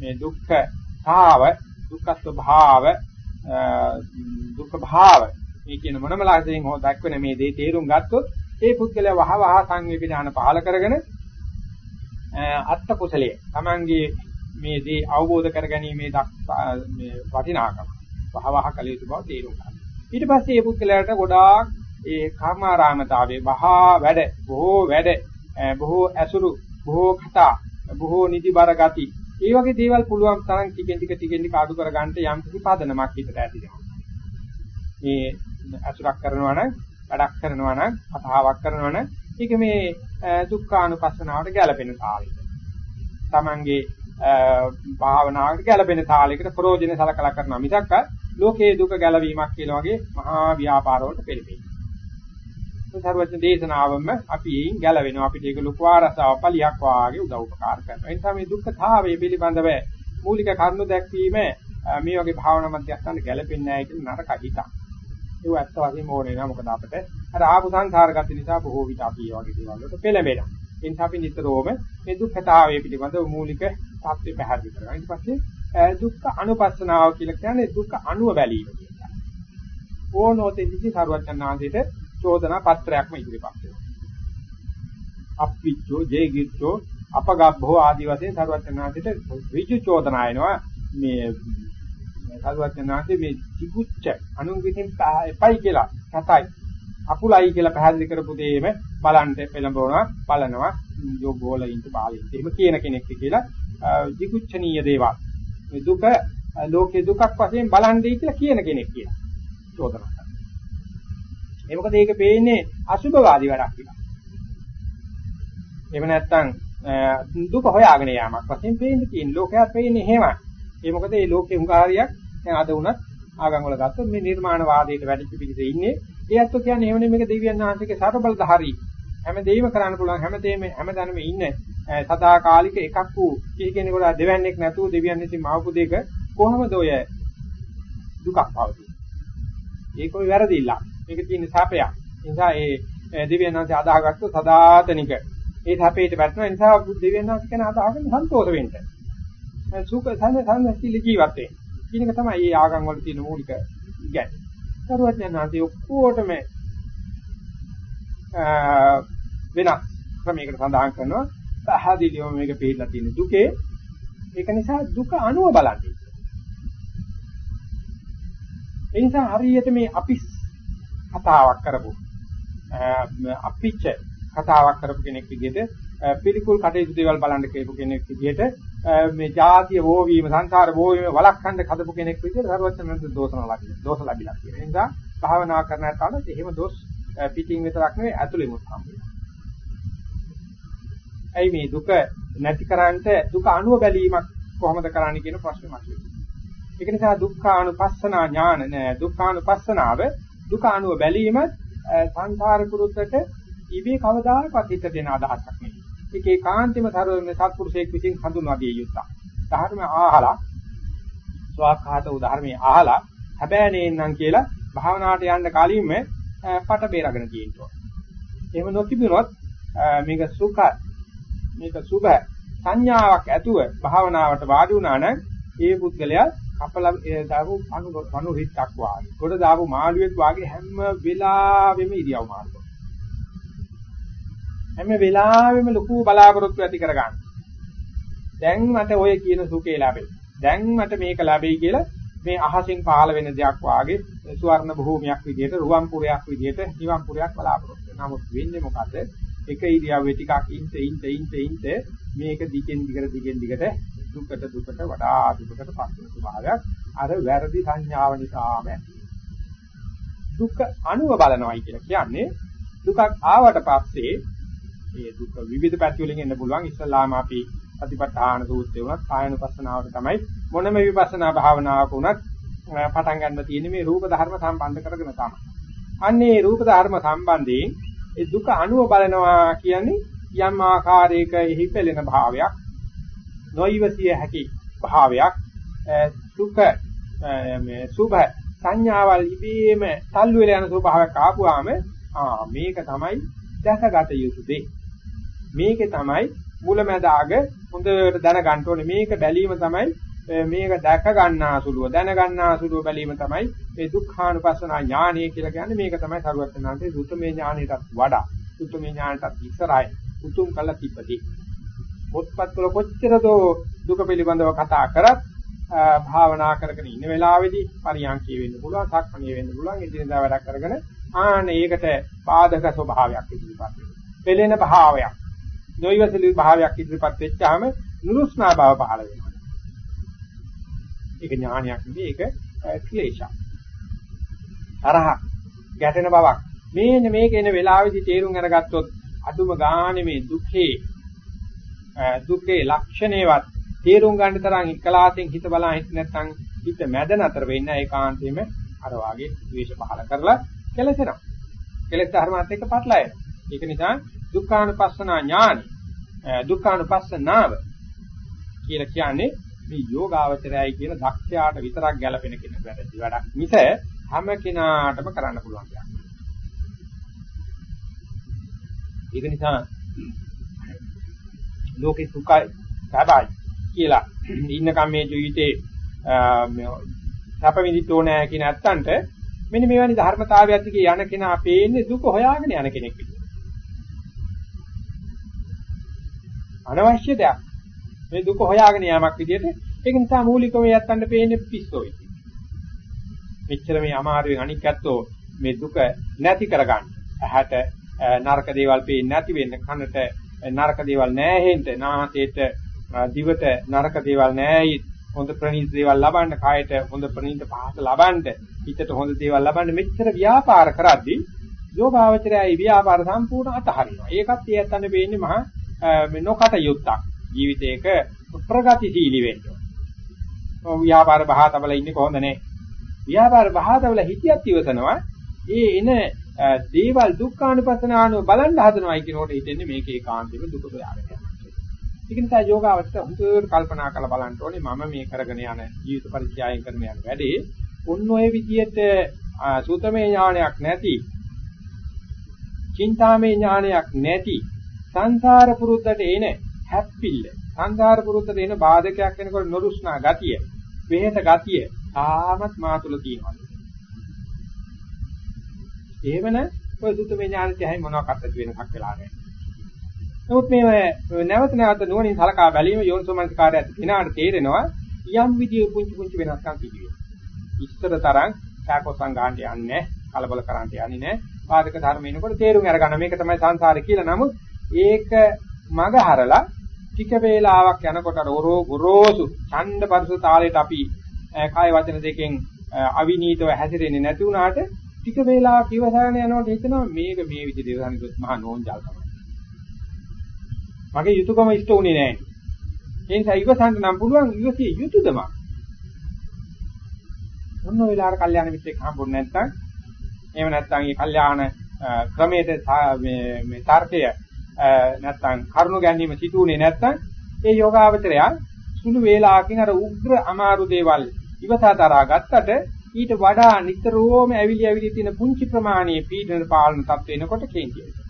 මේ දුක්ඛ භාව, දුක්ඛ ස්වභාව, දුක්ඛ භාව මේ කියන මොනම ලක්ෂණයෙන් හෝ දක්වන මේ දේ තේරුම් ගත්තොත් ඒ පුද්ගලයා වහ වහ සංවේදනාන පහල කරගෙන අත්ත කුසලයේ Tamange මේ දේ අවබෝධ කරගැනීමේ මේ වටිනාකම වහවහ කළ යුතු බව තේරුම් ගන්න. ඊට පස්සේ මේ පුද්ගලයාට ගොඩාක් ඒ කර්මාරාමතාවයේ වහා වැඩ බොහෝ වැඩ බොහෝ ඇසුරු බොහෝ කතා බොහෝ නිදිබර ගති ඒ වගේ දේවල් පුළුවන් තරම් ටිකෙන් ටික ටිකෙන් ටික අඩු කරගන්න යම් කිසි පදනමක් හිතට ඇතිවෙනවා. මේ අසුරක් කරනවා නම් වැඩක් කරනවා නම් කතාවක් කරනවා නම් ඒක මේ දුක්ඛානුපස්සනාවට ගැලපෙන තාලෙට. Tamange භාවනාවට ගැලපෙන තාලයකට ප්‍රෝජන සලකලා කරනවා මිසක් ලෝකයේ දුක ගැලවීමක් කියලා වගේ මහා ව්‍යාපාර වලට පෙළඹෙනවා. මේ සර්වඥ දේශනාවම අපි එයින් ගැලවෙනවා. අපිට ඒක ලොකු ආරසාව පලියක් වාගේ උදව් උපකාර කරනවා. ඒ නිසා මේ දුක්ඛතාවය පිළිබඳව මූලික කරුණු දැක්වීම මේ වගේ භාවනා මධ්‍යස්ථාන ගැලපෙන්නේ නැහැ කියන නරක හිතක්. ඒක ඇත්ත වශයෙන්ම ඕනේ නෑ මොකද අපිට අර ආපු සංසාරගත නිසා බොහෝ විට අපි මේ වගේ දේවල් වලට පෙළඹෙනවා. ඒ නිසා අපි නිතරම මේ දුක්ඛතාවය පිළිබඳව මූලික தත්ත්වය පැහැදිලි කරගන්න. ඊට පස්සේ දුක්ඛ අනුපස්සනාව කියලා කියන්නේ දුක්ඛ අනුව බැලීම කියලා. ඕනෝතෙදිසි සරුවචනාන්දේට චෝදනා පත්‍රයක්ම ඉදිරිපත් වෙනවා. අප්පිච්චෝ ජේගිච්චෝ අපගබ්බෝ ආදි වශයෙන් සරුවචනාන්දේට ඍජු චෝදනා එනවා මේ සරුවචනාන්දේ මේ චිකුච්ච අනුන්ගෙන් එපයි කියලා කතයි අකුලයි කියලා පැහැදිලි කරපු දෙයම බලන්න පෙළඹවනවා බලනවා යෝගෝලින්ට බාලින්ට එහෙම කියන කෙනෙක් කියලා ජිකුච්ඡනීය දේවල් මේ දුක ලෝකේ දුකක් වශයෙන් බලන්නේ කියලා කියන කෙනෙක් කියලා චෝදනා කරනවා. ඒ මොකද ඒක පේන්නේ අසුභවාදී වැඩක් කියලා. එහෙම නැත්නම් දුක හොයාගෙන යාමක් වශයෙන් පේන්න තියෙන ලෝකයක් පේන්නේ එහෙමයි. ඒ මොකද මේ ලෝකේ උංගාරියක් දැන් අද වුණත් ආගම් වල ගත්තොත් මේ නිර්මාණවාදයට වැඩිච්ච පිළිසෙ ඉන්නේ. ඒ අත්ව කියන්නේ එහෙම නෙමෙයි මේක දෙවියන් වහන්සේගේ සර්බලධාරී. හැම දෙයක්ම කරන්න පුළුවන් හැමදේම හැමදැනම ඉන්න සදාකාලික එකක් වූ කී කෙනෙකුට දෙවන්නේක් නැතුව දෙවියන් විසින් මාවපු දෙක කොහොමද ඔය දුකක් පවතින්නේ? ඒක ඔය වැරදිilla. මේක තියෙන සාපයක්. ඒ නිසා ඒ දෙවියන් වහන්සේ අදාහගත්තු සදාතනික ඒ සාපේට වැටෙන නිසා දෙවියන් වහන්සේ කියන අදාහගෙන සන්තෝෂ වෙන්න. සුඛ සඳ සඳ ජීවත් වෙන්න. කියන එක තමයි මේ ආගම් වල තියෙන මූලික ඉගැන්වීම. සරුවඥාන්සේ ඔක්කොටම වෙනස් ක්‍රමයකට සඳහන් කරනවා පහදිලියම මේක පිළිලා තියෙන දුකේ ඒක නිසා දුක අනුව බලන්නේ. ඒ නිසා හරියට මේ අපි කතාවක් කරපු අපිච්ච කතාවක් කරපු කෙනෙක් විදිහට පිළිකුල් කටයුතු දේවල් බලන්න කියපු කෙනෙක් විදිහට මේ ජාතිය වෝවීම සංසාර වෝවීම වළක්වන්න හදපු කෙනෙක් විදිහට සර්වඥන්ත දෝෂන ලබිලා දෝෂ ලැබිලා කියන නිසා භාවනා කරන අතන එහෙම දෝෂ පිටින් විතරක් නෙවෙයි ඇතුළෙමුත් හම්බෙනවා. ඇයි මේ දුක නැති කරන්නට දුක අනුව බැලීමක් කොහොමද කරන්නේ කියන ප්‍රශ්නේ මතුවේ. ඒක නිසා දුක්ඛානුපස්සනා ඥාන නෑ දුක්ඛානුපස්සනාව දුක අනුව බැලීම සංසාර කුරුද්දට ඉබේ කවදාකවත් හිත දෙන අදහසක් නෙවෙයි. ඒක ඒකාන්තෙම සර්වම සත්පුරුෂයෙක් විසින් හඳුන්වා දිය යුතුයි. ධර්ම ආහලා ස්වාඛාත උදාහරණේ ආහලා හැබැයි නේන්නම් කියලා භාවනාවට යන්න කලින්ම පට බේරගෙන තියෙනවා. එහෙම නොතිබුණොත් මේක සුඛ මේක සුභ සංඥාවක් ඇතුව භාවනාවට වාඩි වුණා නම් ඒ පුද්ගලයා කපල දාපු අනු අනු හිටක් වාගේ. කොට දාපු මාළුවෙක් වාගේ හැම වෙලාවෙම ඉරියව් මාරුවා. හැම වෙලාවෙම ලොකු බලාපොරොත්තු ඇති කරගන්න. දැන් මට ඔය කියන සුඛේ ලැබෙයි. දැන් මට මේක ලැබෙයි කියලා මේ අහසින් පහළ වෙන දෙයක් වාගේ සුවර්ණ භූමියක් විදිහට රුවන් පුරයක් විදිහට නිවන් පුරයක් බලාපොරොත්තු වෙනවා. නමුත් වෙන්නේ මොකද? එක ඉරියව්වේ ටිකක් ඉන්ට ඉන්ට ඉන්ට ඉන්ට මේක දිගින් දිගට දිගින් දිගට දුකට දුකට වඩා දුකට පස් වෙන ස්වභාවයක් අර වැරදි සංඥාව නිසාම දුක අනුව බලනවායි කියලා කියන්නේ දුකක් ආවට පස්සේ ඒ දුක විවිධ පැති වලින් එන්න පුළුවන්. ඉස්සල්ලාම අපි සතිපට්ඨාන සූත්‍රය වුණත් කායනුපස්සනාවට තමයි මොනම විපස්සනා භාවනාවක වුණත් පටන් ගන්න තියෙන්නේ මේ රූප ධර්ම සම්බන්ධ කරගෙන තමයි. අන්නේ රූප ධර්ම සම්බන්ධයෙන් ඒ දුක අනුව බලනවා කියන්නේ යම් ආකාරයක එහි පෙළෙන භාවයක් නොයිවසිය හැකි භාවයක් සුඛ මේ සුභ සංඥාවල් ඉබේම තල්ලු වෙලා යන ස්වභාවයක් ආපුවාම ආ මේක තමයි දැකගත යුතු දෙය. මේකේ තමයි මුලැමැදාග හොඳට දැනගන්න ඕනේ. මේක බැලීම තමයි මේක දැක ගන්නාසුලුව දැන ගන්නාසුලුව බැලීම තමයි මේ දුක්ඛානුපස්සනා ඥානය කියලා කියන්නේ. මේක තමයි සරුවත්තරනාන්තේ සුත්තමේ ඥානයටත් වඩා සුත්තමේ ඥානයටත් ඉස්සරහයි උතුම් කළ තිබ්බදී. පොත්පත් වල කොච්චර දෝ දුක පිළිබඳව කතා කරත් භාවනා කරගෙන ඉන්න වෙලාවේදී පරියන්කේ වෙන්න පුළුවන් සක්මණේ වෙන්න පුළුවන් එදිනදා වැඩක් කරගෙන ආන ඒකට බාධක ස්වභාවයක් ඉදිරිපත් වෙනවා. පෙළෙන භාවයක්, නොයවසලි භාවයක් ඉදිරිපත් වෙච්චාම නුරුස්නා භාව පහළ වෙනවා. ඒක ඥානයක් නෙවෙයි ඒක ක්ලේශයක්. තරහක්, ගැටෙන බවක්. මේන මේක එන වෙලාවේදී තේරුම් අරගත්තොත් අදුම ගානේ මේ දුකේ දුකේ ලක්ෂණේවත් තේරුම් ගන්න තරම් එකලාසෙන් හිත බලන් හිට නැත්නම් හිත මැද නතර වෙන්න ඒකාන්තයෙන්ම අර වාගේ ද්වේෂ පහල කරලා කෙලසෙනවා. කෙලස් ධර්මات එක්ක පටලයි. ඒක නිසා දුක්ඛානුපස්සනා ඥානි දුක්ඛානුපස්සනාව කියලා කියන්නේ මේ යෝගාවචරයයි කියන දක්ෂයාට විතරක් ගැලපෙන කෙනෙක් වැඩි වැඩක් මිස හැම කෙනාටම කරන්න පුළුවන් දෙයක්. ඒක නිසා ලෝකේ සුඛයි සබයි කියලා ඉන්නකම් මේ ජීවිතේ සැප විඳින්න ඕනෑ කියන ඇත්තන්ට මෙන්න මෙවැනි ධර්මතාවයක් දිගේ යන කෙනා පේන්නේ දුක හොයාගෙන යන කෙනෙක් විදියට. අනවශ්‍ය දෙයක්. මේ දුක හොයාගෙන යාමක් විදියට ඒක නිසා මූලිකව යත්තන්න පේන්නේ පිස්සෝයි. මෙච්චර මේ අමාරුවෙන් අනික් ඇත්තෝ මේ දුක නැති කරගන්න. ඇහැට නරක දේවල් පේන්නේ නැති වෙන්න, කනට නරක දේවල් නැහෙන්න, නාසයට දිවට නරක දේවල් නැහැයි හොඳ ප්‍රණීත දේවල් ලබන්න, කායට හොඳ ප්‍රණීත පහස ලබන්න, හිතට හොඳ දේවල් ලබන්න මෙච්චර ව්‍යාපාර කරද්දී යෝගාවචරයයි ව්‍යාපාර සම්පූර්ණ අතහරිනවා. ඒකත් ඒ ඇත්තන්න වෙන්නේ මහා නොකට යුක්තක්. ජීවිතේක ප්‍රගතිශීලී වෙන්න. ව්‍යාපාර බහාතවල ඉන්නේ කොහොමද නේ? ව්‍යාපාර බහාතවල හිතියත් ඉවසනවා. ඒ එන දේවල් දුක්ඛානුපස්සනානුව බලන්න හදනවයි කියනකොට හිතෙන්නේ මේක ඒකාන්තෙම දුක හොයාගෙන යනවා. ඒක නිසා යෝගාවචර හුදුවට කල්පනා කරලා බලන්න ඕනේ මම මේ කරගෙන යන ජීවිත පරිත්‍යාගයෙන් කරන යන වැඩේ ඔන්න ඔය විදියට සූතමේ ඥානයක් නැති, චින්තාමේ ඥානයක් නැති සංසාර පුරුද්දට එන හැප්පිල්ල සංසාර පුරුද්දට එන බාධකයක් වෙනකොට නොරුස්නා ගතිය, වෙහෙස ගතිය තාමත් මා තුල තියෙනවා. එහෙමන ඔය සුතමේ ඥානෙත් ඇයි මොනවාක්වත් වෙනසක් වෙලා නැහැ. නමුත් මේ නැවත නැවත නුවණින් සලකා බැලීම යෝනිසෝමනස කාර්යයත් දිනාට තේරෙනවා යම් විදියෙ පුංචි පුංචි වෙනස්කම් තිබෙනවා. ඉස්තර තරම් සාකෝසං ගන්නට යන්නේ කලබල කරන්නට යන්නේ නැහැ. පාදක ධර්ම එනකොට තේරුම් අරගන්න මේක තමයි සංසාරේ කියලා. නමුත් ඒක මග හරලා ටික වේලාවක් යනකොට රෝරෝ ගොරෝසු ඡන්ද පරිසු තාලයට අපි කාය වචන දෙකෙන් අවිනීතව හැසිරෙන්නේ නැති වුණාට ටික වේලාවක් ඉවසගෙන යනකොට හිතනවා මේක මේ විදිහට ඉවසන්නේ මහා නෝන්ජල්කම. මගේ යුතුයකම ඉෂ්ට උනේ නැහැ. ඒ නිසා ඉවසන්න නම් පුළුවන් ඉවසිය යුතුයදම. මොන වෙලාවකට කල්යාණ මිත්‍රෙක් හම්බුනේ නැත්නම් එහෙම නැත්නම් මේ කල්යාණ ක්‍රමයේ මේ මේ තර්කය නැත්නම් කරුණු ගැනීම සිදුුනේ නැත්නම් ඒ යෝගාවචරය සුළු වේලාවකින් අර උග්‍ර අමාරු දේවල් ඉවසා දරා ගත්තට ඊට වඩා නිතරම ඇවිලි ඇවිලි තියෙන පුංචි ප්‍රමාණයේ පීඩන පාලන තත්ත්ව එනකොට කේන්ති වෙනවා.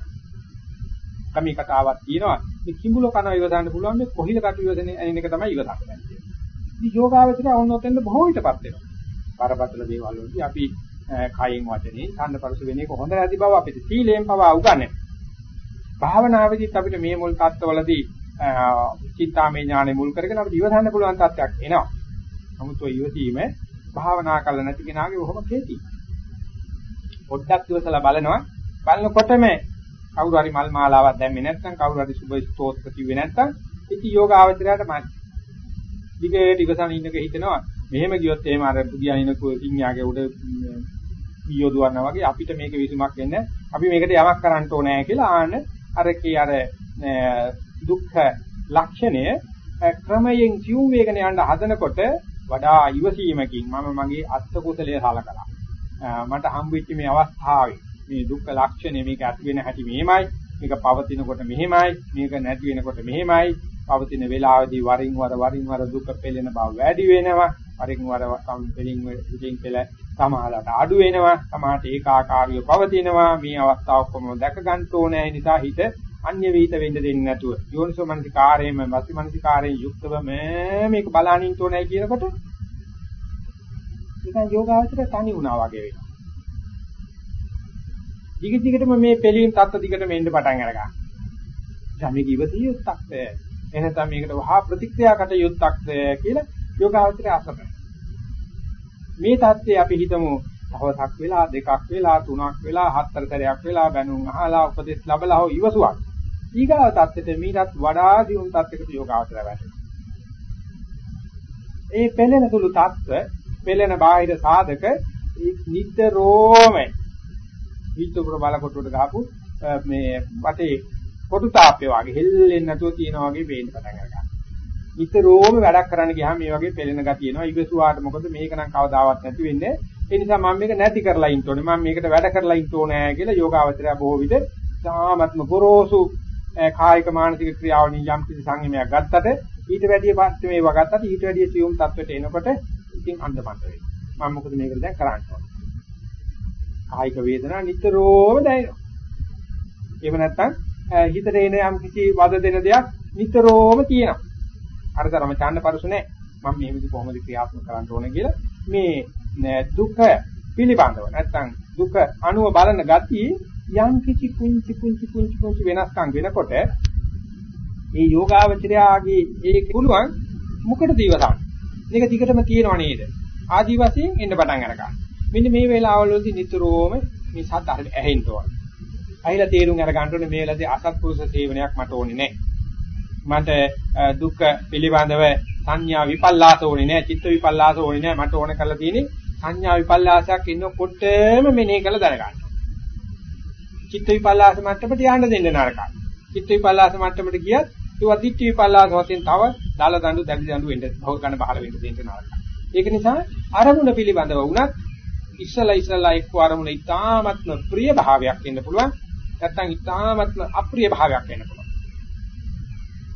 කමී කතාවක් තියෙනවා. මේ කිඹුල කන ඉවසන්න පුළුවන් මේ කොහිල කට ඉවසන එන එක තමයි ඉවසන්න බැන්නේ. ඉතින් යෝගාවචරය වුණොත් එන්න බොහෝ විටපත් වෙනවා. බරපතල දේවල් වලදී අපි කයින් වචනේ ඡන්දපරස වෙන්නේ කොහොඳ නැති බව අපිට සීලයෙන් පවා උගන්නේ. භාවනාවේදීත් අපිට මේ මුල් තත්ත්වවලදී චිත්තාමය ඥානෙ මුල් කරගෙන අපිට ඉවසන්න පුළුවන් තත්ත්වයක් එනවා. නමුත් ඔය ඉවසීම භාවනා කළ නැති කෙනාගේ බොහොම කේති. පොඩ්ඩක් ඉවසලා බලනවා. බලනකොටම කවුරු හරි මල් මාලාවක් දැම්මේ නැත්නම් කවුරු හරි සුබ ස්තෝත්‍ර කිව්වේ නැත්නම් ඉති යෝග ආවචරයට මත්. දිගට ඉවසන ඉන්නක හිතනවා මෙහෙම ගියොත් එහෙම අර බුදියානින සිංහයාගේ උඩ ඊයෝ දුවනවා වගේ අපිට මේක විසුමක් වෙන්නේ අපි මේකට යමක් කරන්න ඕනේ කියලා ආන්න අර කී අර දුක්ඛ ලක්ෂණය ක්‍රමයෙන් සිව් වේගන යන්න හදනකොට වඩා ඉවසීමකින් මම මගේ අත්ත කුසලයේ සලකලා මට හම්බෙච්ච මේ අවස්ථාවේ මේ දුක්ඛ ලක්ෂණය මේක ඇති වෙන හැටි මෙහෙමයි මේක පවතිනකොට මෙහෙමයි මේක නැති වෙනකොට මෙහෙමයි පවතින වේලාවේදී වරින් වර වරින් වර දුක පෙළෙන බව වැඩි වෙනවා. වරින් වර සම්පෙලින් විදින් පෙළ සමාලට අඩු වෙනවා සමාහට ඒකාකාරීව පවතිනවා මේ අවස්ථාව කොහොමද දැක ගන්න ඕනේ නිසා හිත අන්‍ය වීත වෙන්න දෙන්නේ නැතුව යෝනිසෝ මනසිකාරයෙන් මති මනසිකාරයෙන් යුක්තව මේක බලනින් තෝනයි කියනකොට නිකන් යෝගාවචර තනි වුණා වගේ වෙනවා. දිග දිගටම මේ පෙළීම් තත්ත්ව දිගටම එන්න පටන් අරගන්නවා. දැන් මේක ඉවතිය යුක්තක්ද? එහෙනම් මේකට වහා ප්‍රතික්‍රියාකට යුක්තක්ද කියලා යෝගාවචරය අසපයි. මේ தත්ත්වය අපි හිතමු තවසක් වෙලා දෙකක් වෙලා තුනක් වෙලා හතර සැරයක් වෙලා බැනුම් අහලා උපදෙස් ලැබලා හො ඉවසුවක්. ඊගාව தත්ත්වෙට මීටත් වඩා දියුණු தත්ත්වයකට යෝගාවචර වැඩේ. ඒ පෙළෙන සුළු தත්ත්ව පෙළෙන බාහිර සාධක නිතරම විචුප්‍ර බලකොටුවට ගහපු මේ වටේ කොටු තාප්පේ වගේ හෙල්ලෙන්නේ නැතුව තියෙනා වගේ වේින් පටන් ගන්නවා. නිතරම වැඩක් කරන්න ගියාම මේ වගේ පෙළෙන ගතිය එනවා. ඉවසුවාට මොකද මේක නම් කවදාවත් නැති වෙන්නේ. ඒ නිසා මම මේක නැති කරලා ඉන්න ඕනේ. මම මේකට වැඩ කරලා ඉන්න ඕනේ කියලා යෝගාවචරය බොහෝ විට සාමත්ම ගොරෝසු කායික මානසික ක්‍රියාවලින් යම් කිසි සංයමයක් ගත්තට ඊට වැඩිය පස්සේ මේවා ගත්තට ඊට වැඩිය සියුම් තත්වයට එනකොට ඉතින් අන්ධබන්ද වෙනවා. මම මොකද මේකට දැන් කරන්න ඕනේ? කායික වේදනා නිතරම දැනෙනවා. එහෙම නැත්නම් හිතට එන යම් කිසි වද දෙන දෙයක් නිතරම තියෙනවා. අරතරම ඡාන්න පරුස නැහැ. මම මේ විදිහ කොහොමද ක්‍රියාත්මක කරන්න ඕනේ කියලා මේ දුක පිළිබඳව නැත්නම් දුක අනුව බලන ගතිය යම් කිසි කුංචි කුංචි කුංචි කුංචි වෙනස්කම් වෙනකොට මේ යෝගාවචරයාගේ ඒක පුළුවන් මොකටද ඉවසන්නේ? මේක දිගටම තියෙනව නේද? ආදි වශයෙන් එන්න පටන් අරගන්න. මෙන්න මේ වෙලාවවලදී නිතරම මේ සත් ඇහෙන්න ඕන. ඇහිලා තේරුම් අර ගන්න ඕනේ මේ වෙලාවේදී අසත්පුරුෂ සේවනයක් මට ඕනේ නැහැ. මට දුක පිළිබඳව සංඥා විපල්ලාස ඕනේ නැහැ, චිත්ත විපල්ලාස ඕනේ නැහැ. මට ඕන කරලා තියෙන්නේ සංඥා විපල්ලාසයක් ඉන්නකොටම මෙනෙහි කරලා දැනගන්න. චිත්ත විපල්ලාස මට්ටමට යන්න දෙන්න නරකයි. චිත්ත විපල්ලාස මට්ටමට ගියත් ඒවා දිට්ඨි විපල්ලාස වශයෙන් තව දාල දඬු දැඩි දඬු වෙන්න බහුව ගන්න බහල වෙන්න දෙන්න නරකයි. ඒක නිසා අරමුණ පිළිබඳව වුණත් ඉස්සලා ඉස්සලා එක්ක අරමුණ ඉතාමත්ම ප්‍රිය භාවයක් එන්න පුළුවන්. නැත්නම් ඉතාමත්ම අප්‍රිය භාවයක් එන්න පුළුවන්.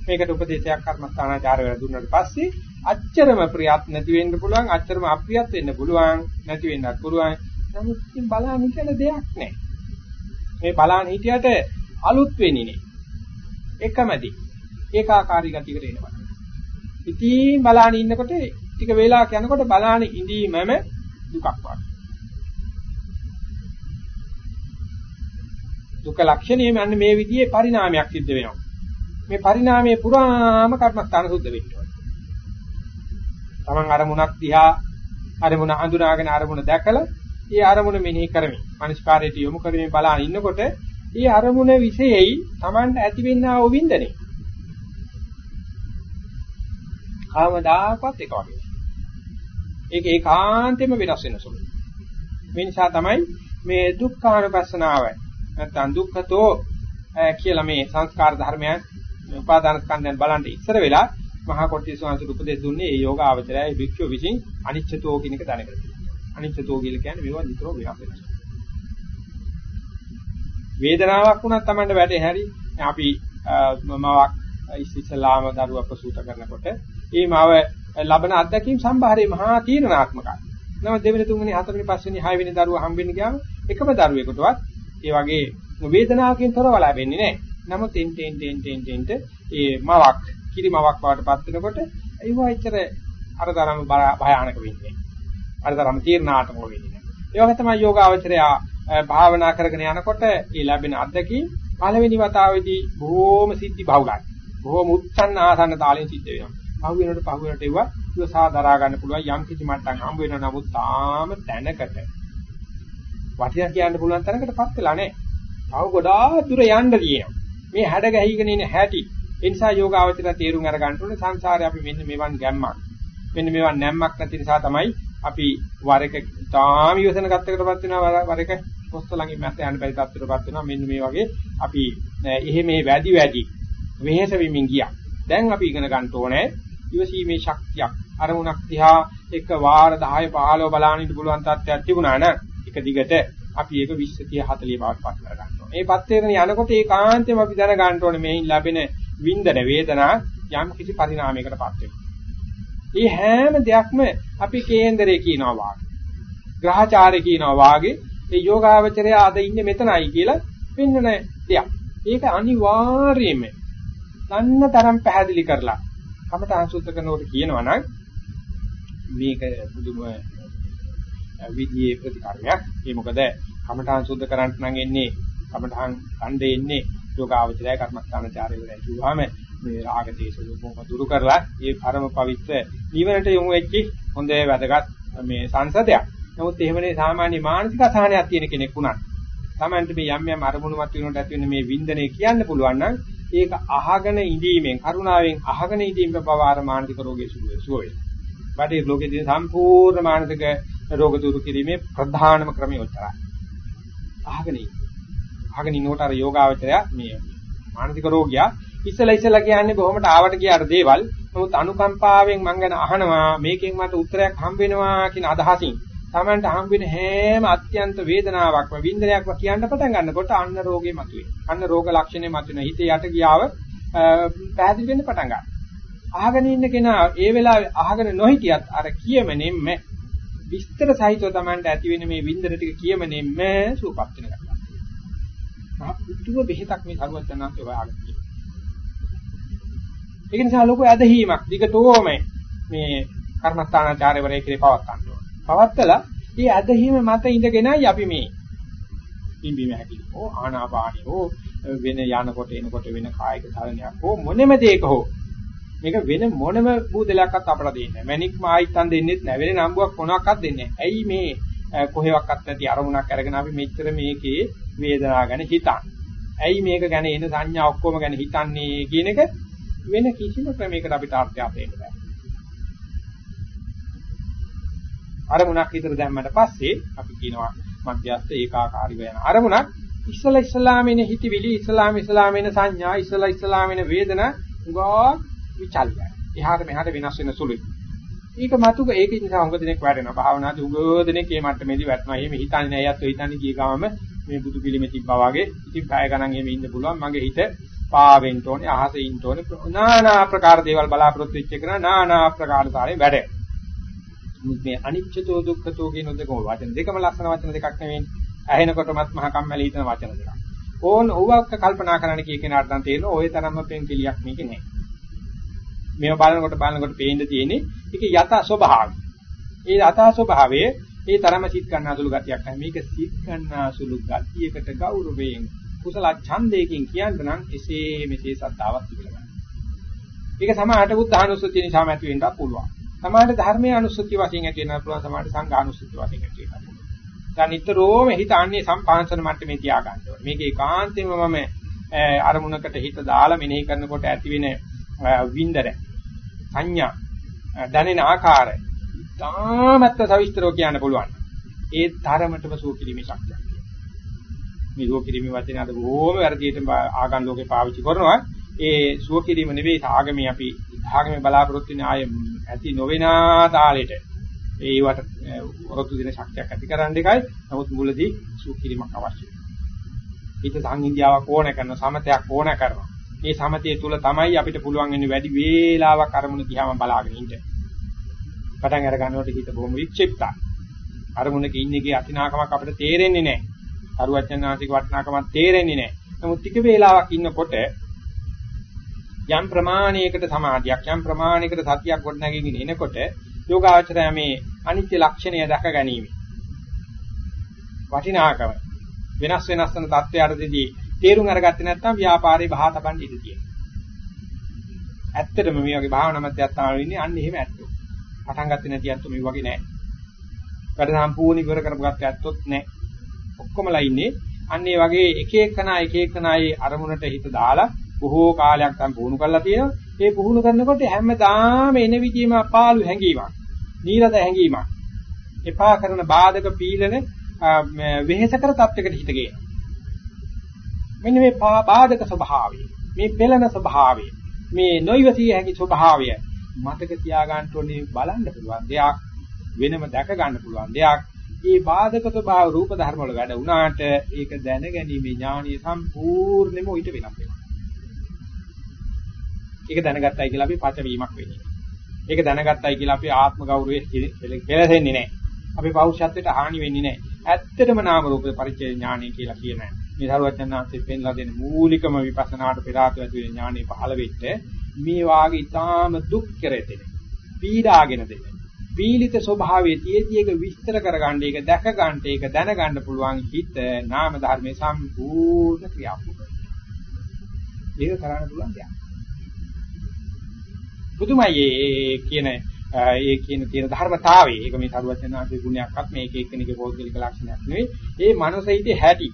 මේකට උපදේශයක් කර්මස්ථානාචාරය දුන්නාට පස්සේ අච්චරම ප්‍රියත් නැති වෙන්න පුළුවන් අච්චරම අප්‍රියත් වෙන්න පුළුවන් නැති වෙන්නත් පුළුවන්. නමුත් ඉතින් බලන්න හිතන දෙයක් නැහැ මේ බලන්න හිටියට අලුත් වෙන්නේ නේ. එකමදි. ඒකාකාරී ගතියකට එනවා. ඉතින් බලන්න ඉන්නකොට ටික වේලාවක් යනකොට බලන්න ඉඳීමම දුකක් වගේ. දුක ලක්ෂණය යන්නේ මේ විදිහේ පරිණාමයක් සිද්ධ වෙනවා. මේ පරිණාමයේ පුරාම කර්මස්ථාන සුද්ධ වෙන්න ඕනේ. Taman අරමුණක් දිහා අරමුණ අඳුනාගෙන අරමුණ දැකලා ඒ අරමුණ මෙනෙහි කරමින් මනස්කාරයට යොමු කරමින් බලාගෙන ඉන්නකොට ඒ අරමුණ විශේෂයි Tamanට ඇතිවෙනා වූ වින්දනේ. කාමදාකවත් එක වගේ. ඒක ඒකාන්තයෙන්ම වෙනස් වෙන සුළුයි. මේ නිසා තමයි මේ දුක්ඛානුපස්සනාව නැත්නම් දුක්ඛතෝ කියලා මේ සංස්කාර ධර්මයන් උපාදාන ස්කන්ධයන් බලන්න ඉස්සර වෙලා මහා කොට්ටිය සෝන්සු උපදෙස් දුන්නේ ඒ යෝග අවචරයයි භික්ෂුව විසින් අනිච්චතෝ කියන එක දැනගන්න. අනිච්චතෝ කියලා කියන්නේ මේවා නිතරම වෙනස් වෙනවා. වේදනාවක් වුණත් Tamanට වැටේ හැරි අපි මමවක් ඉස්සෙල්ලාම දරුවා ප්‍රසූත කරනකොට ඒ මාව ලබන අත්දැකීම් සම්භාරයේ මහා තීරණාත්මකයි. නම දෙවෙනි තුන්වෙනි හතරවෙනි පස්වෙනි හයවෙනි දරුවා හම්බෙන්න ගියාම එකම දරුවෙකුටවත් ඒ වගේ වේදනාවකින් තොරව ලැබෙන්නේ නැහැ. නමුත් ටෙන් ටෙන් ටෙන් ටෙන් ටෙන්ට ඒ මවක් කිරිමවක් වඩටපත් වෙනකොට ඒවා ඇත්තට අර තරම භයානක වෙන්නේ. අර තරම තීර්ණාත්මක වෙන්නේ. ඒ වගේ තමයි යෝගාවචරය භාවනා කරගෙන යනකොට ඒ ලැබෙන අත්දැකීම් පළවෙනි වතාවේදී බොහෝම සිද්ධි බහුලයි. බොහෝම උත්සන්න ආසන්න තාලෙන් සිද්ධ වෙනවා. පහු වෙනකොට පහු වෙනට ඒවා ඉවසා දරා ගන්න පුළුවන් යම් කිසි මට්ටම් හම්බ වෙනවා නමුත් තාම තැනකට වටිනා කියන්න පුළුවන් තැනකටපත් වෙලා නැහැ. තව ගොඩාක් දුර යන්න තියෙනවා. මේ හැඩ ගැහිගෙන ඉන හැටි. ඒ නිසා යෝගාවචර තේරුම් අර ගන්න ඕනේ සංසාරේ අපි මෙන්න මෙවන් ගැම්මක්. මෙන්න මෙවන් නැම්මක් නැති නිසා තමයි අපි වර එක තාම ඉවසන ගත්තකටපත් වෙනවා වර එක පොස්තලංගෙන් මැස්ස යන බැරි තත්ත්වයකටපත් වෙනවා මෙන්න මේ වගේ අපි එහෙ මේ වැඩි වැඩි වෙහෙස වෙමින් ගියා. දැන් අපි ඉගෙන ගන්න ඕනේ ඉවසීමේ ශක්තියක්. අරමුණක් දිහා එක වාර 10 15 බලන්න ඉන්න පුළුවන් තත්ත්වයක් තිබුණා නම් එක දිගට අපි ඒක 20 30 40 බවට පත් කරගන්න ඕනේ. මේ පත් වේදන යනකොට ඒකාන්තයෙන්ම අපි දැන ගන්න ඕනේ මේන් ලැබෙන වින්දන වේදනා යම් කිසි පරිණාමයකට පත් වෙනවා. මේ හැම දෙයක්ම අපි කේන්දරේ කියනවා වාගේ. ග්‍රහචාරේ කියනවා වාගේ මේ යෝගාවචරය අද ඉන්නේ මෙතනයි කියලා පෙන්වන දෙයක්. ඒක අනිවාර්යයෙන්ම දන්න තරම් පැහැදිලි කරලා කමඨාන් සුද්ධ කරනකොට කියනවා නම් මේක බුදුම විදියේ ප්‍රතිකාරයක්. ඒ මොකද කමඨාන් සුද්ධ කරන්න නම් එන්නේ කමඨාන් ඛණ්ඩේ එන්නේ යෝගාවචරය කර්මස්ථානචාරය වෙලා කිව්වම මේ රාග දේශ රූපම දුරු කරලා ඒ පරම පවිත්‍ර නිවනට යොමු වෙච්චි හොඳ වැදගත් මේ සංසදයක්. නමුත් එහෙමනේ සාමාන්‍ය මානසික අසහනයක් තියෙන කෙනෙක් වුණත් තමන්ට මේ යම් යම් අරමුණු මත වෙනකොට ඇති වෙන මේ වින්දනය කියන්න පුළුවන් නම් ඒක අහගෙන ඉඳීමෙන් කරුණාවෙන් අහගෙන ඉඳීමෙන් බව ආර මානසික රෝගයේ සුවය සුවය. බටේ ලෝකයේ තියෙන සම්පූර්ණ මානසික රෝග දුරු කිරීමේ ප්‍රධානම ක්‍රමය උත්තරයි. අහගෙන ඉන්න. අහගෙන ඉන්නකොට අර යෝගාවචරය මේ මානසික රෝගියා ඉස්සලා ඉස්සලා කියන්නේ බොහොමට ආවට ගියාට දේවල්. නමුත් අනුකම්පාවෙන් මං ගැන අහනවා මේකෙන් මට උත්තරයක් හම්බ වෙනවා කියන අදහසින් Tamanට හම්බ වෙන හැම අත්‍යන්ත වේදනාවක්ම වින්දනයක්ම කියන්න පටන් ගන්නකොට අන්න රෝගේ මතුවේ. අන්න රෝග ලක්ෂණේ මතුවෙන හිතේ යට ගියාව පැහැදිලි වෙන්න පටන් ගන්නවා. අහගෙන ඉන්න කෙනා ඒ වෙලාවේ අහගෙන නොහිටියත් අර කියමනෙම්ම විස්තර සහිතව Tamanට ඇති වෙන මේ වින්දන ටික කියමනෙම්ම සූපත් වෙන කරලා. මහ පුදුම බෙහෙතක් මේ සරුවචනාංශය හොයාගෙන තියෙනවා. ඒක නිසා ලොකු ඇදහිීමක් දිගටම මේ කර්මස්ථානාචාර්යවරයෙක් ඉරේ පවත් ගන්නවා. පවත්තලා මේ ඇදහිීම මත ඉඳගෙනයි අපි මේ පිම්බීම හැකිලි හෝ ආනාපානිය හෝ වෙන යනකොට එනකොට වෙන කායික චලනයක් හෝ මොනෙම දෙයක හෝ මේක වෙන මොනම බූදලයක්වත් අපට දෙන්නේ නැහැ. මැනික් මායිත්තන් දෙන්නෙත් නැහැ. වෙන නම්බුවක් මොනවාක්වත් දෙන්නේ නැහැ. ඇයි මේ කොහෙවත් නැති අරමුණක් අරගෙන අපි මෙච්චර මේකේ වේදනාව ගැන හිතන්නේ? ඇයි මේක ගැන එන සංඥා ඔක්කොම ගැන හිතන්නේ කියන එක වෙන කිසිම ක්‍රමයකට අපිට අර්ථයක් දෙන්න බෑ. අරමුණක් හිතට දැම්මට පස්සේ අපි කියනවා මධ්‍යස්ථ ඒකාකාරී වෙන අරමුණක් ඉස්සලා ඉස්ලාමින හිතවිලි ඉස්ලාම ඉස්ලාමින සංඥා ඉස්සලා ඉස්ලාමින වේදනා උගා විචල්ය. එහාට මෙහාට වෙනස් වෙන සුළුයි. ඒක මතුක ඒක නිසා හුඟ දෙනෙක් වැටෙනවා. භාවනාදී උගෝ දෙනෙක් මේ මට්ටමේදී වැටෙනවා. එහෙම හිතන්නේ නැහැ. යත් හිතන්නේ ගිය ගමම මේ බුදු පිළිමේ තිබ්බා වගේ. ඉතින් පැය ගණන් එහෙම ඉන්න පුළුවන්. මගේ හිත පාවෙන්න ඕනේ, අහසේ ඉන්න ඕනේ. নানা ආකාර දේවල් බලාපොරොත්තු වෙච්ච එක নানা ආකාර තාලේ වැඩ. මේ අනිච්චතෝ දුක්ඛතෝ කියන දෙකම වචන දෙකම ලස්සන වචන දෙකක් නෙවෙයි. ඇහෙනකොටමත් මහා කම්මැලි හිතන වචන දෙකක්. ඕන ඕවක් කල්පනා කරන්න කිය කෙනාට නම් තේරෙනවා ඔය තරම්ම පෙන්කෙලියක් මේකේ නැහැ. මේව බලනකොට බලනකොට පේන්න තියෙන්නේ ඒකේ යථ ස්වභාවය. ඒ යථ ස්වභාවයේ ඒ තරම සිත් ගන්නාසුළු ගතියක් නැහැ. මේක සිත් ගන්නාසුළු ගතියකට ගෞරවයෙන් කුසල ඡන්දයකින් කියන්න නම් එසේ මෙසේ සද්ධාවක් තිබෙනවා. ඒක සමාහට බුද්ධානුස්සතිය නිසා ඇති වෙන්නත් පුළුවන්. සමාහට ධර්මයේ අනුස්සතිය වශයෙන් ඇති වෙනවා පුළුවන්. සමාහට සංඝානුස්සතිය වශයෙන් ඇති වෙනවා. දැන් නිතරම හිත අන්නේ සම්පාංශන මට්ටමේ තියා ගන්න ඕනේ. මේක ඒකාන්තයෙන්ම මම අරමුණකට හිත දාලා මෙනෙහි කරනකොට ඇති වෙන වින්දර සංඥා දැනෙන ආකාරය තාමත් සවිස්තරව කියන්න පුළුවන්. ඒ තරමටම සුවකිරීමේ ශක්තියක් මේ සුවකිරීමේ වචනේ අද බොහොම වැරදියට ආගම් ලෝකේ පාවිච්චි කරනවා. ඒ සුවකිරීම නෙවෙයි ආගමේ අපි ආගමේ බලාපොරොත්තු වෙන ආය ඇති නොවෙනා තාලෙට ඒවට වරොත්තු දෙන ශක්තියක් ඇති කරන්න එකයි. නමුත් මුලදී සුවකිරීමක් අවශ්‍යයි. හිත සංහිඳියාවක් ඕන කරන සමතයක් ඕන කරනවා. මේ සමතය තුල තමයි අපිට පුළුවන් වෙන්නේ වැඩි වේලාවක් අරමුණ දිහාම බලාගෙන ඉන්න. පටන් අර ගන්නකොට හිත බොහොම වික්ෂිප්තයි. අරමුණක ඉන්න එකේ අතිනාකමක් අපිට තේරෙන්නේ නැහැ. අරුවචනාසික වටනාකමක් තේරෙන්නේ නැහැ. නමුත් ටික වේලාවක් ඉන්නකොට යම් ප්‍රමාණයකට සමාධියක් යම් ප්‍රමාණයකට සතියක් ගොඩනගගෙන එනකොට යෝගාචරය මේ අනිත්‍ය ලක්ෂණය දැක ගැනීම වටිනාකම වෙනස් වෙනස් වෙන தත්ත්වයටදී තේරුම් අරගත්තේ නැත්නම් ව්‍යාපාරේ බහා තබන්න ඉඩ තියෙනවා. ඇත්තටම මේ වගේ භාවනා මධ්‍යස්ථාන ඉන්නේ අන්න එහෙම ඇත්තෝ. පටන් ගත්තේ නැති ඇත්තෝ මේ වගේ නෑ. වැඩ සම්පූර්ණ ඉවර කරපුවත් ඇත්තොත් නෑ. ඔක්කොමලා ඉන්නේ අන්න ඒ වගේ එක එකනා එක එකනායේ අරමුණට හිත දාලා බොහෝ කාලයක් ගන්න පුහුණු කරලා තියෙනවා. ඒ පුහුණු කරනකොට හැමදාම එන විදිහම අපාලු හැඟීමක්. නීරද හැඟීමක්. එපා කරන බාධක පීලන වෙහෙසකර තත්යකට හිත ගේනවා. මෙන්න මේ බාධක ස්වභාවය මේ පෙළෙන ස්වභාවය මේ නොයවසිය හැකි ස්වභාවය මතක තියාගන්න ඕනේ බලන්න පුළුවන් දෙයක් වෙනම දැක ගන්න පුළුවන් දෙයක්. මේ බාධක ස්වභාව රූප ධර්ම වල වැඩ වුණාට ඒක දැනගැනීමේ ඥානිය සම්පූර්ණයෙන්ම ඊට වෙනස් වෙනවා. ඒක දැනගත්තයි කියලා අපි පච වීමක් වෙන්නේ. ඒක දැනගත්තයි කියලා අපි ආත්ම ගෞරවයේ කෙලෙසෙන්නේ නැහැ. අපි පෞරුෂත්වයට හානි වෙන්නේ නැහැ. ඇත්තටම නාම රූප පරිච්ඡේ ඥානය කියලා කියන්නේ මේ සරුවචනාංශයෙන් පෙන්ලා දෙන මූලිකම විපස්සනාට පෙර ආතු ඇති වෙන ඥානෙ පහළ වෙන්න මේ වාගේ ඊටාම දුක් කෙරෙතෙන පීඩාගෙන දෙන. පීලිත ස්වභාවයේ තියෙදි එක විස්තර කරගන්න ඒක දැක ගන්න ඒක දැනගන්න පුළුවන් හිත නාම ධර්මයේ සම්පූර්ණ ක්‍රියාත්මක ඒක කරන්න පුළුවන් දෙයක්. පුදුමයි ඒ කියන ඒ කියන තියෙන ධර්මතාවය. ඒක මේ සරුවචනාංශයේ ගුණයක්වත් මේක එක්කෙනෙකුගේ පෞද්ගලික ලක්ෂණයක් නෙවෙයි. ඒ මනසෙයිදී හැටි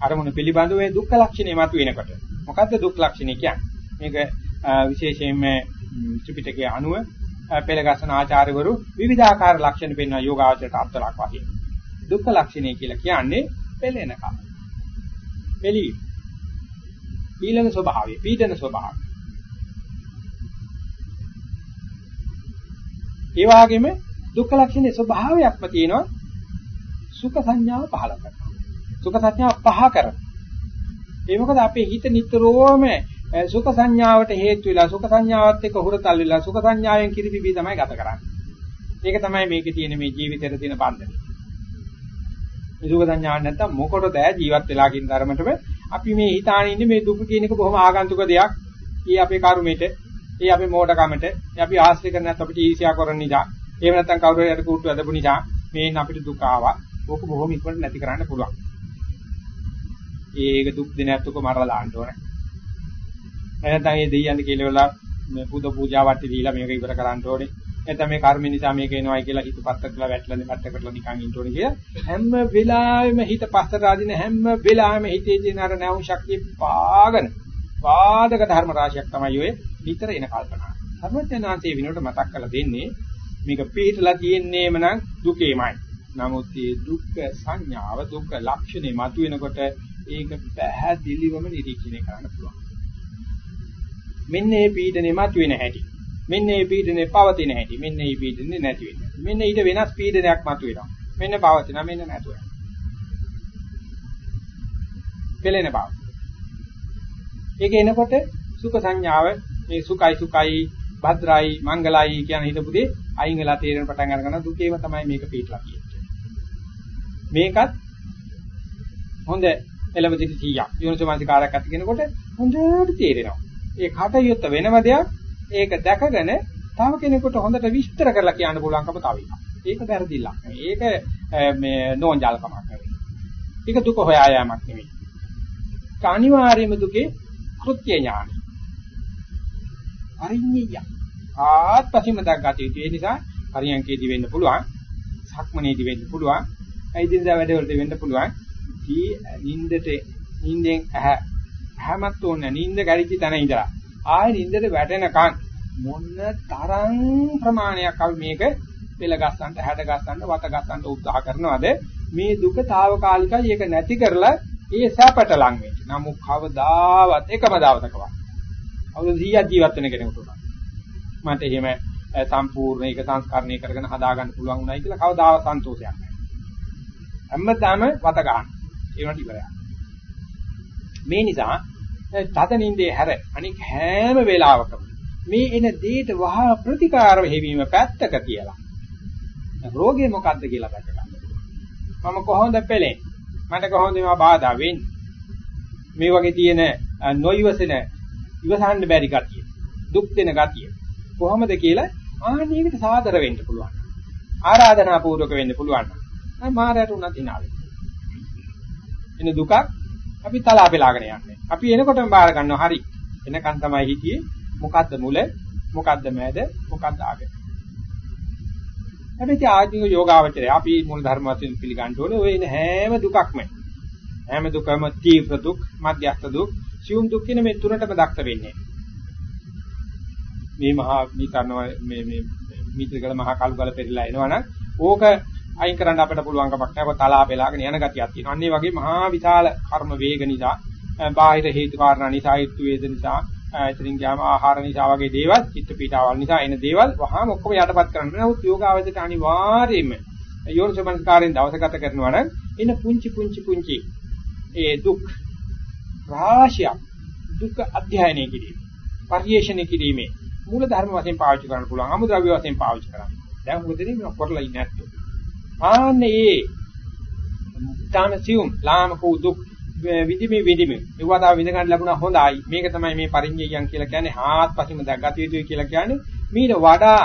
අරමුණ පිළිබඳව ඒ දුක්ඛ ලක්ෂණය මතුවෙනකොට මොකද්ද දුක් ලක්ෂණය කියන්නේ මේක විශේෂයෙන්ම ත්‍රිපිටකයේ අනුව පෙළගස්සන ආචාර්යවරු විවිධාකාර ලක්ෂණ පෙන්වන යෝගාචරයට අත්ලක් වගේ දුක්ඛ ලක්ෂණය කියලා කියන්නේ පෙළෙනකම මෙලී. පීලන ස්වභාවය, පීඩන ස්වභාවය. ඒ වගේම දුක්ඛ ලක්ෂණයේ ස්වභාවයක්ම තියෙනවා සුඛ සංඥාව පහළ කරනවා. සුඛ සංඥාව පහ කරනවා. ඒ මොකද අපේ හිත නිතරම සුඛ සංඥාවට හේතු වෙලා සුඛ සංඥාවත් එක්ක හුරතල් වෙලා සුඛ සංඥාවෙන් කිරිපිපි තමයි ගත කරන්නේ. ඒක තමයි මේකේ තියෙන මේ ජීවිතේට තියෙන බන්ධනය. මේ සුඛ සංඥාවක් නැත්තම් මොකටද ජීවත් වෙලා කියන ධර්මතම අපි මේ හිතාන ඉන්නේ මේ දුක කියන එක බොහොම ආගන්තුක දෙයක්. ඊ අපේ කර්මෙට, ඊ අපේ මෝඩකමට, අපි ආශ්‍රය කරන නැත්නම් අපිට ඊර්ෂ්‍යා කරන නිසා, එහෙම නැත්නම් කවුරු හරි කුට්ටු ඇදපු නිසා මේන් අපිට දුක ආවා. ඕක බොහොම ඉක්මනට නැති කරන්න පුළුවන්. ඒක දුක් දිනයත් උක මරලා දාන්න ඕනේ. එහෙනම් ඒ දෙයියන් කියලා මේ පුද පූජා වට්ටි දීලා මේක ඉවර කරන්න ඕනේ. නැත්නම් මේ කර්ම නිසා මේක එනවයි කියලා හිත පත්ත කරලා වැටලා පැත්තකටලා නිකන් ඉන්න ඕනේ කියලා හැම වෙලාවෙම හිත පස්සට ආදින හැම වෙලාවෙම හිතේ තියෙන අර නැවුම් ශක්තිය පාගන පාදක ධර්ම රාශියක් තමයි ඔය විතර එන කල්පනා. සර්වඥාන්සේ විනෝඩ මතක් කරලා දෙන්නේ මේක පිළිහිටලා තියෙන්නේම නම් දුකේමයි. නමුත් මේ දුක්ඛ සංඥාව දුක්ඛ ලක්ෂණේ මතුවෙනකොට ඒක පැහැදිලිවම නිරීක්ෂණය කරන්න පුළුවන්. මෙන්න මේ පීඩනේ මතුවෙන හැටි. මෙන්න මේ පීඩනේ පවතින හැටි. මෙන්න මේ පීඩනේ නැති වෙන හැටි. මෙන්න ඊට වෙනස් පීඩනයක් මතුවෙනවා. මෙන්න පවතින මෙන්න නැතුව. පෙළෙන බව. ඒක එනකොට සුඛ සංඥාව මේ සුඛයි සුඛයි භද්‍රයි මංගලයි කියන හිතපු දේ අයින් වෙලා තේරෙන පටන් අරගෙන දුකේම තමයි මේක පිටලා කියන්නේ. මේකත් හොඳ එළවදිට 100ක් යෝනිසෝමානසිකාරයක් ඇති කෙනෙකුට හොඳට තේරෙනවා. ඒ කටයුත්ත වෙනම දෙයක් ඒක දැකගෙන තව කෙනෙකුට හොඳට විස්තර කරලා කියන්න පුළුවන්කම තව එකක්. ඒක වැරදිලක් නෙවෙයි. ඒක මේ නෝන්ජල්කමක් නෙවෙයි. ඒක දුක හොයා යාමක් නෙවෙයි. ඒක අනිවාර්යයෙන්ම දුකේ කෘත්‍ය ඥානයි. අරිඤ්ඤය. ආත්පසින්ම දැක්ගත යුතු. ඒ නිසා පරියන්කේදී වෙන්න පුළුවන්. සක්මනේදී වෙන්න පුළුවන්. ඇයිදින්දා වැඩවලට වෙන්න පුළුවන්. දී නින්දට නින්දෙන් ඇහ හැමත් ඕනේ නින්ද ගැරිච්ච තැන ඉඳලා ආයෙ නින්දට වැටෙනකන් මොන තරම් ප්‍රමාණයක් අපි මේක පෙළ ගස්සන්න හැඩ ගස්සන්න වට ගස්සන්න උත්සාහ කරනවද මේ දුක తాවකාලිකයි ඒක නැති කරලා ඒ සැපට ලං වෙන්න. නමුත් කවදාවත් එකම දවසකවත් අවුරුදු 100ක් ජීවත් වෙන කෙනෙකුට උනා. මට එහෙම සම්පූර්ණ ඒක සංස්කරණය කරගෙන හදාගන්න පුළුවන් උනායි කියලා කවදාවත් සන්තෝෂයක් නැහැ. හැමදාම වත ගන්න. ඒ වුණාට ඉවරයි. මේ නිසා තද නින්දේ හැර අනික හැම වෙලාවකම මේ එන දෙයට වහා ප්‍රතිකාර වෙවීම පැත්තක කියලා. රෝගේ මොකද්ද කියලා දැක ගන්න. මම කොහොමද පෙළෙන්නේ? මට කොහොමද මේවා බාධා වෙන්නේ? මේ වගේ තියෙන නොයවසන ඉවසන්න බැරි ගතිය, දුක් දෙන ගතිය කොහොමද කියලා ආන්නයකට සාදර වෙන්න පුළුවන්. ආරාධනා පූර්වක වෙන්න පුළුවන්. නම් මාරයට උනත් ඉනාවේ. එන දුකක් අපි තලා පෙලාගෙන යන්නේ. අපි එනකොටම බාර ගන්නවා හරි. එනකන් තමයි හිතියේ මොකද්ද මුල, මොකද්ද මැද, මොකද්ද අග. හැබැයි ආධික යෝගාවචරය අපි මූල ධර්ම වශයෙන් පිළිගන්න ඕනේ ඔය එන හැම දුකක්ම. හැම දුකම තීව්‍ර දුක්, මධ්‍යස්ථ දුක්, සියුම් දුක් කියන මේ තුනටම දක්ත වෙන්නේ. මේ මහා මේ කරනවා මේ මේ මිත්‍රගල මහා කල්ගල පෙරලා එනවනම් ඕක අයින් කරන්න අපිට පුළුවන් කමක් නැහැ. ඒක තලා පෙලාගෙන යන ගතියක් තියෙනවා. අන්න ඒ වගේ මහා විශාල කර්ම වේග නිසා, බාහිර හේතු කාරණා නිසා, ඍතු වේද නිසා, එතනින් ගියාම ආහාර නිසා වගේ දේවල්, චිත්ත පීඩාවල් නිසා එන දේවල් වහාම ඔක්කොම යටපත් කරන්න. නමුත් යෝගාවචරයට අනිවාර්යයෙන්ම යෝනිසමනස්කාරයෙන් දවස ගත කරනවා නම් එන පුංචි පුංචි පුංචි ඒ දුක් රාශියක් දුක් අධ්‍යයනය කිරීම, පරිේශණය කිරීමේ මූල ධර්ම වශයෙන් පාවිච්චි කරන්න පුළුවන්. අමුද්‍රව්‍ය වශයෙන් පාවිච්චි කරන්න. දැන් මොකද මේ කරලා ඉන්නේ නැත්තේ? ආන්නේ තාමසියුම් ලාමක දුක් විදිමි විදිමි ඒවා විඳ ගන්න ලැබුණා හොඳයි මේක තමයි මේ පරිඤ්ඤයයන් කියලා කියන්නේ හාත්පසින්ම දැක්ගත යුතුයි කියලා කියන්නේ මීට වඩා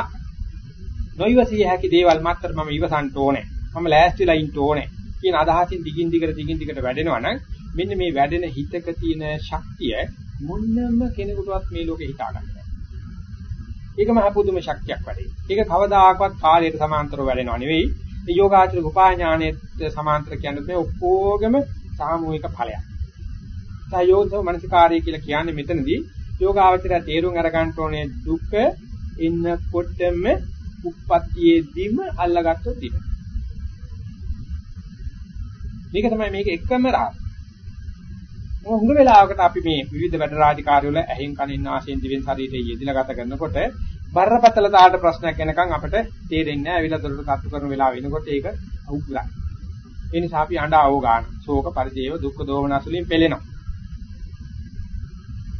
නොයවසිය හැකි දේවල් මාත්‍ර මම ඉවසන්න ඕනේ මම ලෑස්තිලා ඉන්න ඕනේ කියන අදහසින් දිගින් දිගට දිගින් දිගට වැඩෙනවා නම් මෙන්න මේ වැඩෙන හිතක තියෙන ශක්තිය මොන්නම කෙනෙකුටවත් මේ ලෝකේ හිතා ගන්න බෑ. ඒක මහ පුදුම ශක්තියක් වැඩේ. ඒක කවදාකවත් කාලයට සමාන්තරව වැඩෙනව නෙවෙයි. මේ යෝගාචර උපාඥානෙත් සමාන්තර කියන්නේ මේ ඔක්කොගම සාමූහික ඵලයක්. සයෝධ මනසිකාරය කියලා කියන්නේ මෙතනදී යෝගාචරය තේරුම් අරගන්න ඕනේ දුක එන්නකොටම උප්පත්තියේදීම අල්ලගත්තොත් ඉන්න. මේක තමයි මේක එකම රහස. හුඟ වෙලාවකට අපි මේ විවිධ වැඩ රාජකාරි වල ඇහෙන් කනින් නාසයෙන් දිවෙන් ශරීරයේ යෙදিলা ගත කරනකොට බරපතල තාට ප්‍රශ්නයක් එනකන් අපිට තේරෙන්නේ නැහැ. අවිලා දොරට කට්ටු කරන වෙලාව වෙනකොට ඒක අවුග්‍රයි. ඒ නිසා අපි අඬාවෝ ගන්න. ශෝක පරිදේව දුක්ඛ දෝමනස් වලින් පෙළෙනවා.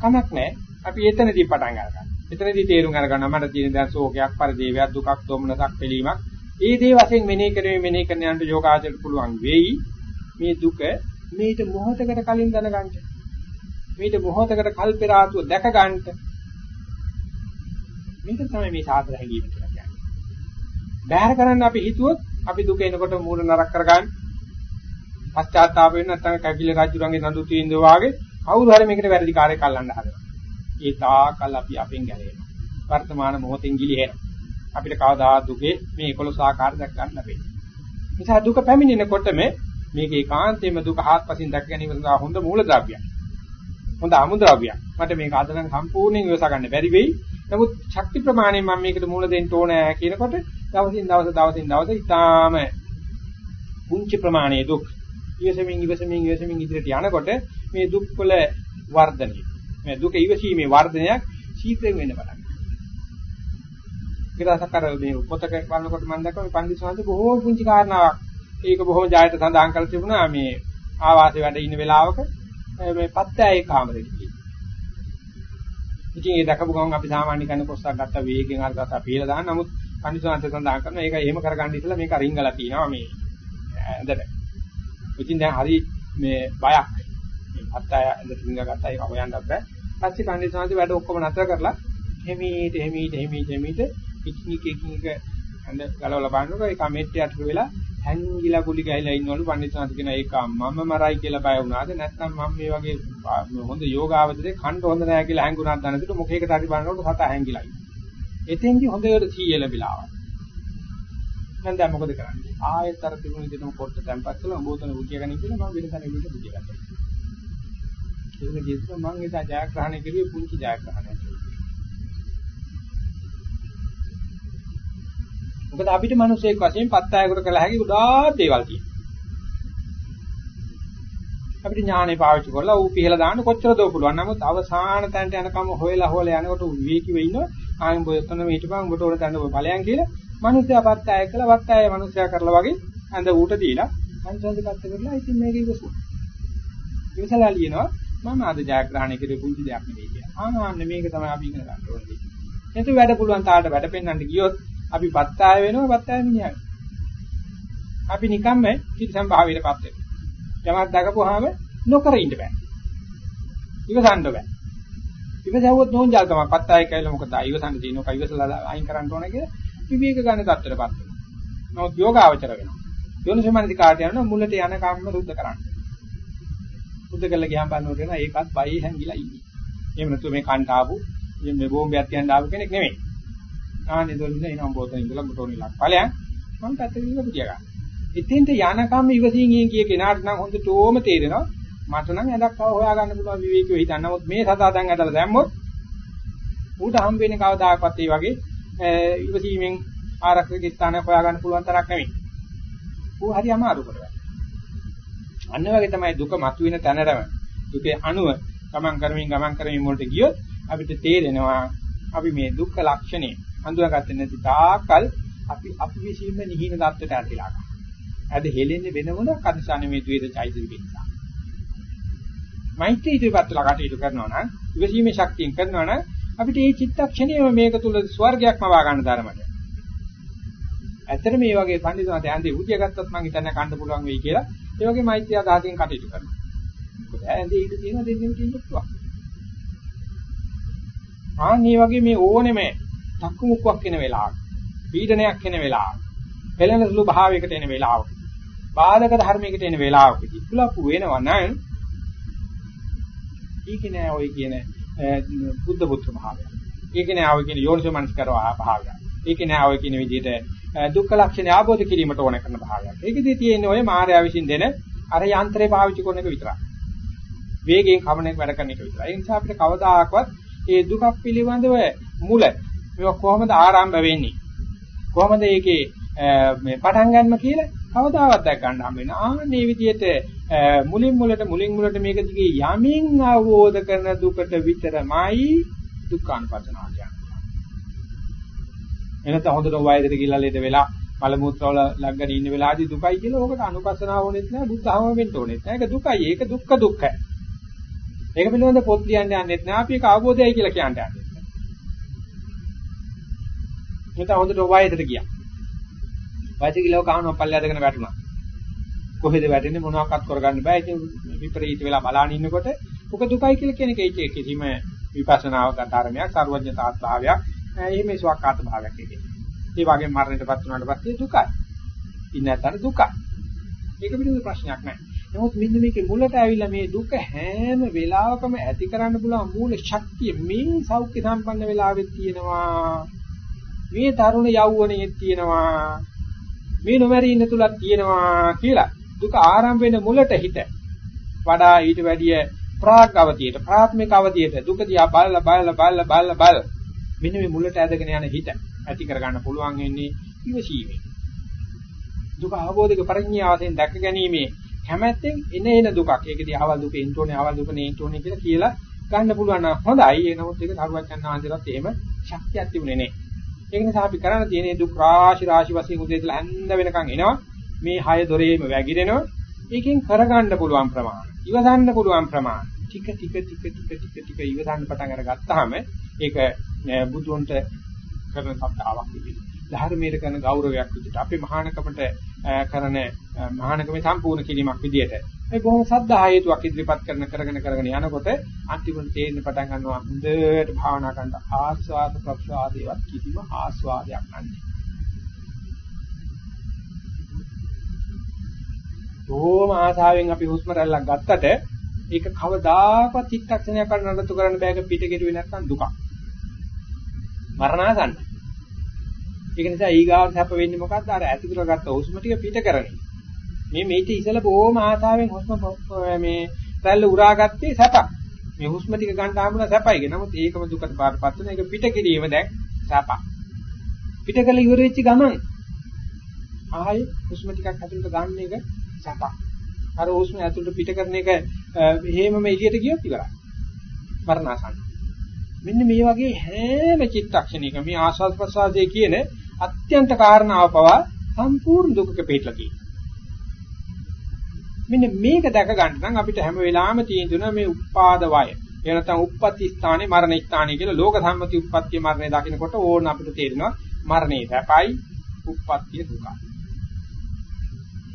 කමක් නැහැ. අපි එතනදී පටන් ගන්නවා. එතනදී තේරුම් අරගන්න මට තියෙන දැන් ශෝකයක් පරිදේවයක් දුකක් දෝමනසක් පිළීමක්. ඒ දේ වශයෙන් මෙනෙහි කරේ මෙනෙහි කරන යනට යෝගාචරයට පුළුවන් වෙයි. මේ දුක මේට මොහොතකට කලින් දැනගන්න. මේට මොහොතකට කල්පරාතුව දැක ගන්න. මේක තමයි මේ සාතර හැඟීම කියලා කියන්නේ. බෑර කරන්න අපි හිතුවොත් අපි දුක එනකොට මූල නරක කරගන්න. පශ්චාත්තාප වෙන්න නැත්නම් කැකිල රජුරන්ගේ නඩු තීන්දුව වාගේ කවුරු හරි මේකට වැරදි කාර්යයක් අල්ලන්න හදනවා. ඒ තාකල් අපි අපෙන් ගැලවෙනවා. වර්තමාන මොහොතෙන් ගිලිහෙනවා. අපිට කවදා දුකේ මේ 11 ආකාර දැක් ගන්න ලැබෙන්නේ. නිසා දුක පැමිණෙනකොටම මේක ඒකාන්තයෙන්ම දුක හාත්පසින් දැක ගැනීම සඳහා හොඳ මූලද්‍රව්‍යයක්. හොඳ අමුද්‍රව්‍යයක්. මට මේක අද නම් සම්පූර්ණයෙන් ඉවස ගන්න බැරි වෙයි. නමුත් ශක්ති ප්‍රමාණයෙන් මම මේකට මූල දෙන්න ඕනෑ කියනකොට දවසින් දවස දවසින් දවස ඊටාම පුංචි ප්‍රමාණයේ දුක් ඉවසමින් ඉවසමින් ඉවසමින් ඉදිරියට යනකොට මේ දුක් වල වර්ධනය මේ දුක ඉවසීමේ වර්ධනයක් ශීඝ්‍රයෙන් වෙන්න පටන් ගන්නවා. ඒක කර මේ පොතක බලනකොට මම දැක්කා මේ පන්දි සාන්ත බොහෝ පුංචි කාරණාවක්. ඒක බොහෝ ජයයට සඳහන් කරලා තිබුණා මේ ආවාසයේ වැඩ ඉන්න වෙලාවක මේ පත්තෑයේ කාමරේදී. ඉතින් ඒ දැකපු ගමන් අපි සාමාන්‍ය කෙනෙක් කොස්සක් ගත්ත වේගෙන් අර ගත්තා පීලා දාන්න. නමුත් පන්දි සාන්ත සඳහන් කරනවා ඒක එහෙම කරගන්න ඉස්සලා මේක රිංගලා තියෙනවා මේ ඇඳට. ඉතින් දැන් හරි මේ බයක්. මේ පත්තෑය ඇඳට රිංග ගත්තා ඒක හොයන්නත් බෑ. පස්සේ පන්දි සාන්ත වැඩ ඔක්කොම නතර කරලා හිමීට හිමීට හිමීට හිමීට එකින් එක එකින් එක ඇඳ ගලවලා බලනකොට ඒක මෙට්ට යට වෙලා හැංගිලා ගුලි ගහලා ඉන්නවලු පඬිස්සාන්ත කියන ඒක මම මරයි කියලා බය වුණාද නැත්නම් මම මේ වගේ හොඳ යෝගාවදලේ කන්න හොඳ නැහැ කියලා හැංගුණාද දැනදිට මොකේකට හරි බලනකොට සතා හැංගිලා ඉන්නේ. එතෙන්දි හොඳට සීයල බිලාවක්. මම දැන් මොකද කරන්නේ? ආයෙත් අර තිබුණ විදිහටම පොට්ට තැම්පත් කළා උඹ උතන බුද්ධිය ගන්න කියලා මම වෙන තැනක විදිහට බුද්ධිය ගත්තා. ඒක ජීවිතේ මම ඒක ජයග්‍රහණය කරුවේ පුංචි ජයග්‍රහණයක්. මොකද අපිට මිනිසෙක් වශයෙන් පත්තයකට කළ හැකි ගොඩාක් දේවල් තියෙනවා. අපිට ඥානෙ පාවිච්චි කරලා ඌ පිහලා දාන්න කොච්චර දෝ පුළුවන්. නමුත් අවසාන තැනට යනකම් හොයලා හොයලා යනකොට විවේකීව ඉන්නවා. ආයෙ උඹ එතන මේ හිටපන් උඹට ඕන තැන ඔබ ඵලයන් කියලා. මිනිස්සයා පත්තය කළා පත්තය මිනිස්සයා කරලා වගේ ඇඳ ඌට දීලා පංචවද කත්ත කරලා ඉතින් මේක ඉවසුවා. ඉවසලා ලියනවා මම අද ජයග්‍රහණය කරේ පුංචි දෙයක් නෙවෙයි කියලා. ආන්න මේක තමයි අපි ඉගෙන ගන්න ඕනේ. එතකොට වැඩ පුළුවන් තාලට වැඩ පෙන්වන්න ගියොත් අපි පත්තාය වෙනවා පත්තාය මිනිහා. අපි නිකම්ම කිරිසම් භාවයටපත් වෙනවා. යමක් දකපුවාම නොකර ඉන්න බෑ. ඉවසන්න බෑ. ඉවසවුවොත් නෝන්ජල්කමක් පත්තාය කියලා මොකද ඉවසන්න තියෙනවා කයිවසලා අයින් කරන්න ඕන කියලා විවේක ගන්න තත්ත්වයටපත් වෙනවා. නමුත් යෝගාවචර වෙනවා. යෝනිසමනති කාට යනවා මුලට යන කම්ම රුද්ධ කරන්න. රුද්ධ කළා ගියාම බලනකොට එනවා ඒකත් බයි හැංගිලා ඉන්නේ. එහෙම නැතු මේ කන්ට ආපු මේ බෝම්බයක් තියන්න ආපු කෙනෙක් නෙමෙයි. ආනේ දොල්න එනවා බෝතන ඉඳලා මොටෝනි ලක් ඵලයන් මම පැත්තකින් ඉඳලා පුතිය ගන්න. ඉතින්ට යනකම් ඉවසින් කිය කෙනාට නම් හොඳටම තේරෙනවා මට නම් ඇදක් කව හොයා ගන්න පුළුවන් විවේකීව හිතන්න. නමුත් මේ සතා දැන් ඇදලා දැම්මොත් ඌට හම් වෙන්නේ කවදාකවත් ඒ වගේ ඉවසීමෙන් ආරක්ෂක ස්ථානයක් හොයා ගන්න පුළුවන් තරක් නෙමෙයි. ඌ හරි අමාරු කරගන්න. අන්න වගේ තමයි දුක මතුවෙන තැනටම දුකේ අණුව ගමන් කරමින් ගමන් කරමින් මොලට ගියොත් අපිට තේරෙනවා අපි මේ දුක්ඛ ලක්ෂණය හඳුනාගත්තේ නැති තාකල් අපි අපි විශ්ීම නිහින தත්වයට ඇතිලා ගන්නවා. අද හෙලෙන්නේ වෙන මොනක් අදිසානේ මේ ද්වේද චෛතසික නිසා. මෛත්‍රී ඉදිරිපත්ලා කටයුතු කරනවා නම් විශ්ීමේ ශක්තියෙන් කරනවා නම් අපිට මේ චිත්තක්ෂණයම මේක තුල ස්වර්ගයක්ම වා ගන්න ධර්මයට. ඇත්තට මේ වගේ පඬිතුමාට ඇඳේ උදිය ගත්තොත් මං හිතන්නේ කන්න පුළුවන් වෙයි කියලා. ඒ වගේ මෛත්‍රිය ආදාතෙන් කටයුතු කරනවා. මොකද ඇඳේ ඉඳ තියෙන දෙන්නෙම තියෙන්න පුළුවන්. ආන් මේ වගේ මේ ඕනෙම තක්කු මුක්කක් වෙන වෙලාවක පීඩනයක් වෙන වෙලාවක පෙළෙන සුළු භාවයකට එන වෙලාවක බාධක ධර්මයකට එන වෙලාවකදී කුලප්පු වෙනවා නම් ඒක නෑ ඔය කියන බුද්ධ පුත්‍ර භාවය. ඒක නෑ ඔය කියන යෝනිසෝ මනස්කරවා භාවය. ඒක නෑ ඔය කියන විදිහට දුක්ඛ ලක්ෂණ ආબોධ කිරීමට ඕන කරන භාවයක්. ඒකෙදී තියෙන්නේ ඔය මායාව විසින් දෙන අර යන්ත්‍රේ පාවිච්චි කරන එක විතරයි. වේගයෙන් කමන එක වැඩ කරන එක විතරයි. ඒ නිසා අපිට කවදාකවත් මේ දුකක් පිළිබඳව මුල මේක කොහොමද ආරම්භ වෙන්නේ? කොහොමද ඒකේ මේ පටන් ගන්න කියලා කවදාවත් දැක් ගන්න හම්බ වෙන. ආන්නේ විදිහට මුලින් මුලට මුලින් මුලට මේක දිගේ යමින් අවබෝධ කරන දුකට විතරමයි දුක්ඛානුපස්සනාව කියන්නේ. එනත හොඳට වයදට ගිහිල්ලා ලෙඩ වෙලා මල මුත්‍රවල ලඟගෙන ඉන්න වෙලාවදී දුකයි කියලා ඕකට අනුපස්සනාව ඕනෙත් නෑ බුද්ධාම වෙන්න ඕනෙත් නෑ. ඒක දුකයි. ඒක දුක්ඛ දුක්ඛ. ඒක පිළිබඳ පොත් ලියන්න යන්නෙත් නෑ. අපි ඒක අවබෝධයයි කියලා කියන්න යන්නේ. මෙතන හොඳට වයදට ගියා. වයස කිලෝ කහනවා පල්ලෙයදගෙන වැටුණා. කොහෙද වැටෙන්නේ මොනවාක්වත් කරගන්න බෑ. ඉතින් විපරීත වෙලා බලන ඉන්නකොට ඔක දුකයි කියලා කියන එක ඒකේ කිසිම විපස්සනාවක ධර්මයක්, සර්වඥතාත්භාවයක්, එහෙම සුවකාත භාවයක් එකේ. ඒ වගේ මරණයටපත් වුණාට පස්සේ දුකයි. ඉන්න නැතර දුකයි. ඒක පිළිබඳ ප්‍රශ්නයක් නැහැ. නමුත් මෙන්න මේකේ මුලට ඇවිල්ලා මේ දුක හැම වෙලාවකම ඇති කරන්න පුළුවන් මූල ශක්තිය මේ සෞඛ්‍ය සම්පන්න වෙලාවෙත් තියෙනවා. මේ තරුණ යෞවනයේ තියෙනවා. මේ නොමැරි ඉන්න තුලක් තියෙනවා කියලා. දුක ආරම්භ වෙන මුලට හිත වඩා ඊට වැඩිය ප්‍රාග් අවතියට ප්‍රාථමික අවතියට දුක දිහා බලලා බලලා බලලා බලලා බල මෙන්න මේ මුලට ඇදගෙන යන හිත ඇති කරගන්න පුළුවන් වෙන්නේ ඉවසීමෙන්. දුක අවබෝධක පරිඥාවසෙන් දැක ගැනීමේ කැමැත්තෙන් එන එන දුකක්. ඒකදී අවල් දුක එන්න ඕනේ අවල් දුක නෙන්න ඕනේ කියලා කියලා ගන්න පුළුවන් නම් හොඳයි. ඒ නමුත් ඒක සරුවචන් ආන්දරත් එහෙම ශක්තියක් තිබුණේ නැහැ ඒක නිසා අපි කරන්න තියෙන්නේ දුක් රාශි රාශි වශයෙන් උදේ ඉඳලා හැන්ද වෙනකන් එනවා. මේ හය දොරේම වැగిරෙනවා. ඒකෙන් කරගන්න පුළුවන් ප්‍රමාණය. ඉවසන්න පුළුවන් ප්‍රමාණය. ටික ටික ටික ටික ටික ටික ඉවසන්න පටන් අරගත්තාම ඒක බුදුන්ට කරන සත්‍යාවක් විදිහට. ධර්මයේ කරන ගෞරවයක් විදිහට. අපේ මහානකමට කරන මහානකමේ සම්පූර්ණ කිරීමක් විදිහට මේ බොහොම සද්ධා හේතුවක් ඉදිරිපත් කරන කරගෙන කරගෙන යනකොට අන්තිමට තේරෙන්න පටන් ගන්නවා හොඳට භාවනා කරන ආස්වාද ප්‍රසආදේවත් කිසිම ආස්වාදයක් නැහැ. බොහොම ආසාවෙන් අපි හුස්ම රැල්ලක් ගත්තට ඒක කවදාකවත් චිත්තක්ෂණයක් කරන්න නඩත්තු කරන්න බෑක පිට කෙරුවේ නැත්නම් දුකක්. මරණාසන්න. ඒක නිසා ඊගාවට සැප වෙන්නේ මොකද්ද? අර ඇති කරගත්ත හුස්ම ටික පිට කරන්නේ. මේ මේිට ඉසල බොහොම ආසාවෙන් හුස්ම මේ රැල්ල උරාගත්තේ සැපක්. මේ හුස්ම ටික ගන්න ආමුණ සැපයි. නමුත් ඒකම දුකට පාටපත් වෙන එක පිට කිරීම දැන් සැපක්. පිට කළ ඉවර වෙච්ච ගමන් ආයෙ හුස්ම ටිකක් ඇතුළට ගන්න එක සැපක්. අර හුස්ම ඇතුළට පිට කරන එක එහෙමම එළියට ගියොත් ඉවරයි. මරණාසන්න. මෙන්න මේ වගේ හැම චිත්තක්ෂණයක මේ ආස්වාද ප්‍රසආදයේ කියන අත්‍යන්ත කාරණාව පවා සම්පූර්ණ දුකක පිටලා තියෙනවා. මෙන්න මේක දැක ගන්න නම් අපිට හැම වෙලාවෙම තියෙන දුන මේ උපාද වය. ඒ නැත්නම් උප්පත්ති ස්ථානේ මරණ ස්ථානේ කියලා ලෝක සම්මති උප්පත්ති මරණය දකිනකොට ඕන අපිට තේරෙනවා මරණේ සැපයි උප්පත්තිය දුකයි.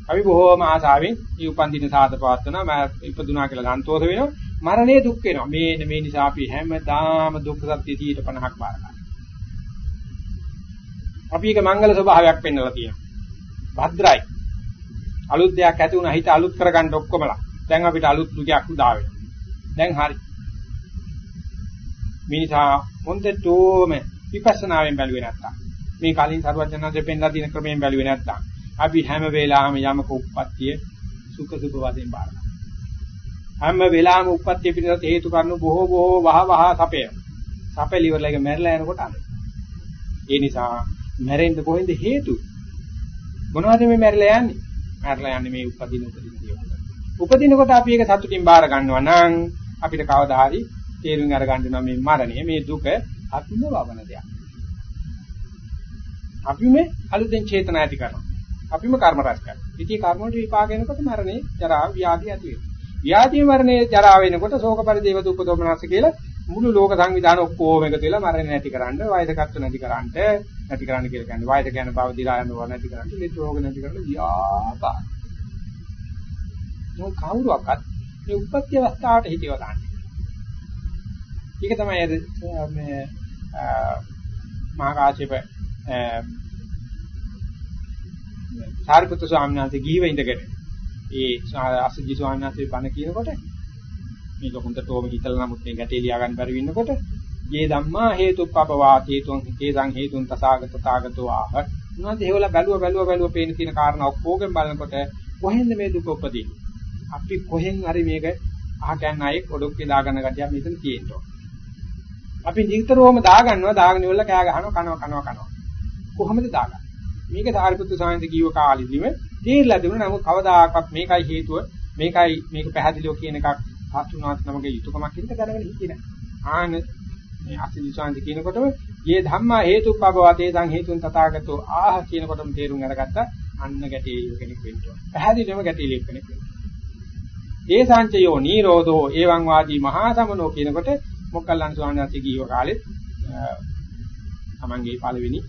අපි බොහෝම ආසාවෙන් මේ උපන් දින සාද පවත්වනවා. මම ඉපදුනා කියලා ගන්තෝස වෙනවා. මරණය දුක් වෙනවා. මේ මේ නිසා අපි හැමදාම දුක් සත්‍ය 50ක් බාර ගන්නවා. අපි එක මංගල ස්වභාවයක් පෙන්වලා තියෙනවා. භද්‍රයි. අලුත් දෙයක් ඇති වුණා හිත අලුත් කරගන්න ඔක්කොමලා. දැන් අපිට අලුත් දුකක් උදා වෙනවා. දැන් හරි. මිනිසා හොඳටම විපස්සනාවෙන් බැලුවේ නැත්තම් මේ කලින් සරුවචනන්දේ පෙන්ලා තියෙන ක්‍රමයෙන් බැලුවේ නැත්තම් අපි හැම වෙලාවෙම යමක උප්පත්තිය සුඛ දුක වශයෙන් බාර ගන්නවා. හැම වෙලාවෙම උප්පත්තිය පිළිබඳ හේතු කාරණු බොහෝ බොහෝ වහ වහ සපය. සපෙලිවරලා එක මැරලා යනකොට අර. ඒ නිසා මැරෙන්න කොහෙන්ද හේතු? මොනවද මේ මැරලා යන්නේ? මැරලා යන්නේ මේ උපදින උපදින දේවල්. උපදිනකොට අපි ඒක සතුටින් බාර ගන්නවා නම් අපිට කවදා හරි තේරුම් අරගන්න වෙනවා මේ මරණය මේ දුක අතිම වවන දෙයක්. අපි මේ අලුතෙන් චේතනා ඇති කරනවා. අපිම කර්ම රැස් කරනවා. ඉතින් කර්ම වලට විපාක එනකොට මරණේ ජරා ව්‍යාධි ඇති වෙනවා. ව්‍යාධි මරණේ ජරා වෙනකොට ශෝක පරිදේව දුක් දොමනස කියලා මුළු ලෝක සංවිධාන ඔක්කොම එකතු වෙලා මරණය නැතිකරන්න, වයසකත්ව නැතිකරන්න, නැතිකරන්න කියලා කියන්නේ වයස කියන බව දිලා යනවා නැතිකරන්න, ලෙඩ රෝග නැතිකරන්න ව්‍යාපාර. මොක කවුරුවක්වත් මේ උපත්ති අවස්ථාවට හිතව ගන්න. ඒක තමයි මේ මහා කාශ්‍යප සාරිපුත්‍ර ස්වාමීන් වහන්සේ ගිහිව ඉඳගෙන ඒ අසජි ස්වාමීන් වහන්සේ බණ කියනකොට මේක හොඳටම හිතලා නමුත් මේ ගැටේ ලියා ගන්න බැරි වෙනකොට යේ ධම්මා හේතුප්පවා හේතුන් හේතං හේතුන් තසාගත තාගතෝ ආහ. උනාද ඒවල බැලුව බැලුව බැලුව පේන තියෙන කාරණා ඔක්කොගෙන් බලනකොට කොහෙන්ද මේ දුක උපදින්නේ? අපි කොහෙන් හරි මේක අහ ගන්න අයෙක් ඔඩොක්කේ දාගන්න ගැටියක් මෙතන තියෙනවා. අපි නිතරම දාගන්නවා දාගෙන ඉවරලා කෑ ගහනවා කනවා කනවා කනවා. කොහොමද දාගන්නේ? මේක සාරිපුත්තු සාහිත්‍ය කීව කාලෙදිම තේරිලා තිබුණා. නමුත් කවදාකවත් මේකයි හේතුව මේකයි මේක පැහැදිලිව කියන එකක් සාස්තුනාත් නමගේ යුතුයකමක් කියන දැනගෙන හිටියේ නෑ. ආන මේ අසිරිසාන්ති කියනකොටම "යේ ධම්මා හේතුප්පවතේ සං හේතුන් තථාගතෝ ආහ" කියනකොටම තේරුම් අරගත්තා අන්න ගැටේ කෙනෙක් වෙන්න ඕන. පැහැදිලිවම ගැටේ කෙනෙක් වෙන්න. ඒ සංචයෝ නීරෝධෝ එවං වාදී මහා සමනෝ කියනකොට මොක්කල්ලන් ස්වාමීන් වහන්සේ කීව කාලෙත් තමන්ගේ පළවෙනි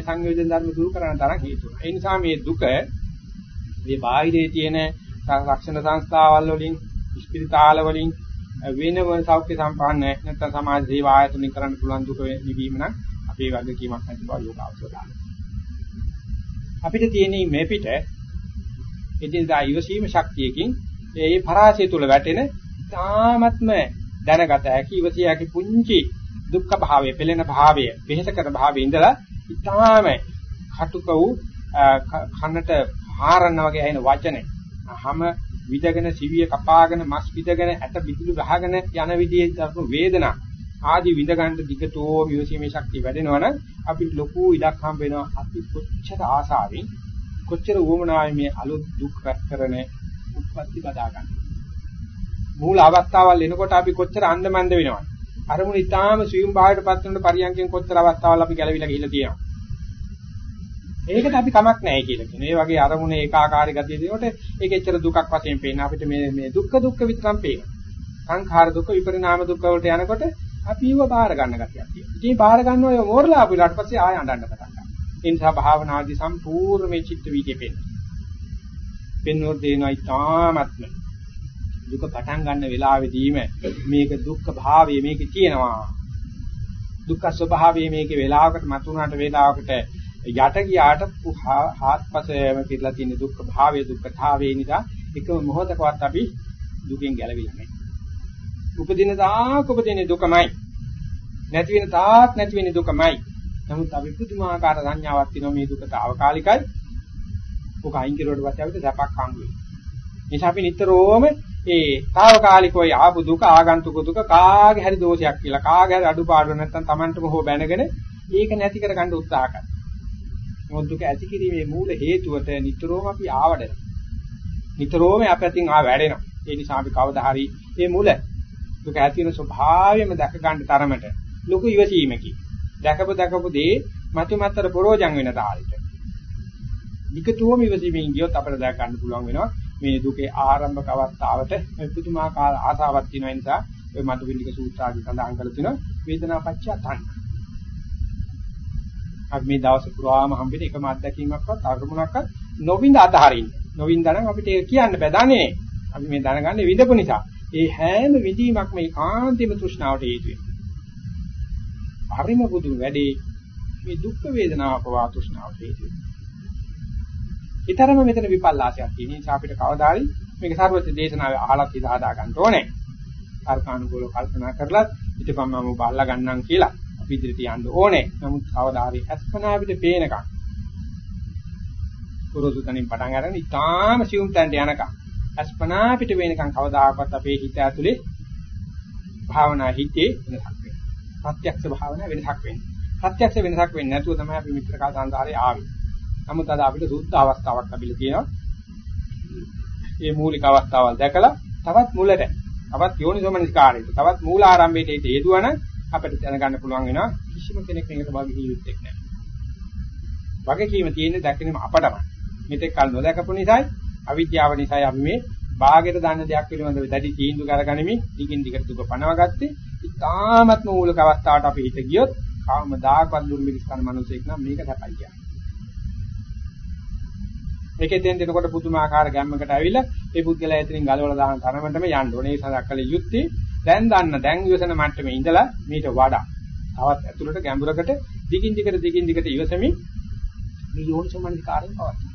සංයෝජන ධර්ම දුරු කරන තරම් හේතු වෙනවා. ඒ නිසා මේ දුක මේ බාහිරේ තියෙන රක්ෂණ සංස්ථාවල් වලින්, ස්පිරිතාල වලින් වෙනම සෞඛ්‍ය සම්පන්න නැත්නම් සමාජ සේවා ආයතනින් කරන්න පුළුවන් දුක නිවීම නම් අපේ වගකීමක් නැති බව යෝගාවචරය. අපිට තියෙන මේ පිට එදිනදා ඉවසීම ශක්තියකින් ඒ පරාසය තුල වැටෙන තාමත්ම දැනගත හැකි ඉවසිය හැකි පුංචි දුක්ඛ භාවය, පෙළෙන භාවය, වෙහෙස කරන භාවයේ ඉඳලා ඉතාම කටුක වූ කනට හාරන්න වගේ ඇහෙන වචනේ. හැම විදගෙන සිවිය කපාගෙන මස් විදගෙන ඇට බිදුළු ගහගෙන යන විදිහේ දක්න වේදනා ආදී විඳ ගන්න දිගටෝ විවසීමේ ශක්තිය වැඩෙනවනම් අපිට ලොකු ඉඩක් හම්බ වෙනවා අපි කොච්චර ආසාවෙන් කොච්චර වුමනාවෙන් මේ අලුත් දුක් රැස් කරන උප්පත්ති බදා ගන්න. මූල අවස්ථාවල් එනකොට අපි කොච්චර අන්දමන්ද වෙනවද? අරමුණ ඊටාම සියුම් භාවයට පත් වෙනකොට පරියන්කෙන් කොච්චර අවස්ථාවල් අපි ගැලවිලා ගිහිල්ලා තියෙනවා. ඒකට අපි කමක් නැහැ කියලා කියනවා. ඒ වගේ අරමුණේ ඒකාකාරී ගතිය දෙනකොට ඒක එච්චර දුකක් වශයෙන් පේන අපිට මේ මේ දුක්ඛ දුක්ඛ විතරම් පේනවා. සංඛාර දුක්ඛ විපරිණාම දුක්ඛ වලට යනකොට අපි ඒව බාර ගන්න ගතියක් තියෙනවා. ඉතින් බාර ගන්නවා ඒ මෝරලා අපි ඊට පස්සේ ආය අඬන්න පටන් ගන්නවා. ඒ නිසා භාවනාදී සම්පූර්ණ මේ චිත්ත වීදියේ පේනවා. පෙන්වොත් දෙනවා ඊටාත්ම දුක පටන් ගන්න වෙලාවෙදීම මේක දුක්ඛ භාවය මේකේ තියෙනවා. දුක්ඛ ස්වභාවය මේකේ වෙලාවකට මතුණාට වෙලාවකට යට ගියාට හාත්පසේම පිරලා තියෙන දුක්ඛ භාවය දුක්ඛතාවය නිසා එකම මොහොතකවත් අපි දුකෙන් ගැලවිලා නැහැ. උපදින තාක් උපදින දුකමයි. නැති වෙන තාක් නැති වෙන දුකමයි. නමුත් අපි පුදුමාකාර සංඥාවක් තියෙනවා මේ දුකට අවකාලිකයි. ඔක අයින් කරුවට පස්සේ අපිට සැපක් හම්බ වෙනවා. නිසා අපි නිතරම ඒ తాවකාලිකව ආපු දුක ආගන්තුක දුක කාගේ හරි දෝෂයක් කියලා කාගේ හරි අඩුපාඩු නැත්තම් Tamanටම හෝ බැනගෙන ඒක නැති කරගන්න උත්සාහ කරනවා. මොකද දුක ඇති කිරීමේ මූල හේතුවට නිතරම අපි ආවඩන. නිතරම අපැතින් ආ වැඩෙනවා. ඒ නිසා අපි කවදා හරි මේ මූල දුක ඇති වෙන ස්වභාවයම දැක ගන්න තරමට ලොකු ඉවසීමකින් දැකපු දැකපු දේ මතු මතර පරෝජන් වෙන තාලෙට. විකතුවම ඉවසීමෙන් ගියොත් අපිට දැක ගන්න පුළුවන් වෙනවා මේ දුකේ ආරම්භක අවස්ථාවට මේ පුදුමාකාර ආසාවක් තියෙන නිසා ඔය මතුපිණ්ඩික සූත්‍රාදී සඳහන් කරලා තිනවා වේදනාපච්චය තණ්හ. අපි මේ දවස් පුරාම හම්බෙන එකම අත්දැකීමක්වත් අරමුණක්වත් නොවින්ද අතහරින්න. නොවින්දනම් අපිට ඒක කියන්න බෑදානේ. අපි මේ දැනගන්නේ විඳපු නිසා. ඒ හැම විඳීමක්ම ඒකාන්තෙම තෘෂ්ණාවට හේතු වෙනවා. හරිම බුදු වැඩේ මේ දුක් වේදනාව පවා තෘෂ්ණාවට හේතු වෙනවා. ඊතරම මෙතන විපල්ලාසයක් තියෙන නිසා අපිට කවදාරි මේක සර්වත්‍ය දේශනාවේ අහලත් ඉඳ හදා ගන්න ඕනේ. අර්ථානුකූලව කල්පනා කරලත් ඊටපම් මම බල්ලා ගන්නම් කියලා අපි ඉදිරියට යන්න ඕනේ. නමුත් කවදාරි අස්පනා අපිට පේනකම් පුරුදු තනින් පටන් අරගෙන ඊටාම සියුම් තැනට යනකම් අස්පනා පිට වෙනකම් කවදාකවත් අපේ හිත ඇතුලේ භාවනා හිතේ වෙනසක් වෙන්නේ. ප්‍රත්‍යක්ෂ භාවනා වෙනසක් වෙන්නේ. ප්‍රත්‍යක්ෂ වෙනසක් වෙන්නේ නැතුව තමයි අපි මිත්‍ර කාල සංසාරේ ආවේ. නමුත් අද අපිට සුද්ධ අවස්ථාවක් ලැබිලා තියෙනවා. මේ මූලික අවස්ථාවල් දැකලා තවත් මුලට, තවත් යෝනිසෝමනස්කාරයට, තවත් මූල ආරම්භයට ඒක හේතුවන අපිට දැනගන්න පුළුවන් වෙනවා කිසිම කෙනෙක් මේකට වගේ හියුත්තේ නැහැ. වගකීම තියෙන්නේ දැකීම අපටමයි. මෙතෙක් කල නොදකපු නිසායි, අවිද්‍යාව නිසායි අපි මේ භාගයට දාන්න දෙයක් පිළිබඳව දැඩි තීන්දුව කරගනිමින් දිගින් දිගට දුක පනවගත්තේ. ඉතාමත්ම මූලික අවස්ථාවට අපි හිත ගියොත් කවමදාකවත් දුර්මිලිස් කරන මිනිසෙක් නම් මේක තමයි කියන්නේ. මේකෙන් දෙන්න දෙනකොට පුදුමාකාර ගැම්මකට ඇවිල්ලා ඒ පුද්ගලයා එතනින් ගලවලා දාන තරමටම යන්න ඕනේ. ඒ සඳහා කළ යුත්තේ දැන් දන්න දැන් ඉවසන මට්ටමේ ඉඳලා මීට වඩා තවත් ඇතුළට ගැඹුරකට දිගින් දිගට දිගින් දිගට ඉවසමින් මේ යෝනිසමනිකාරයෙන් පවතින.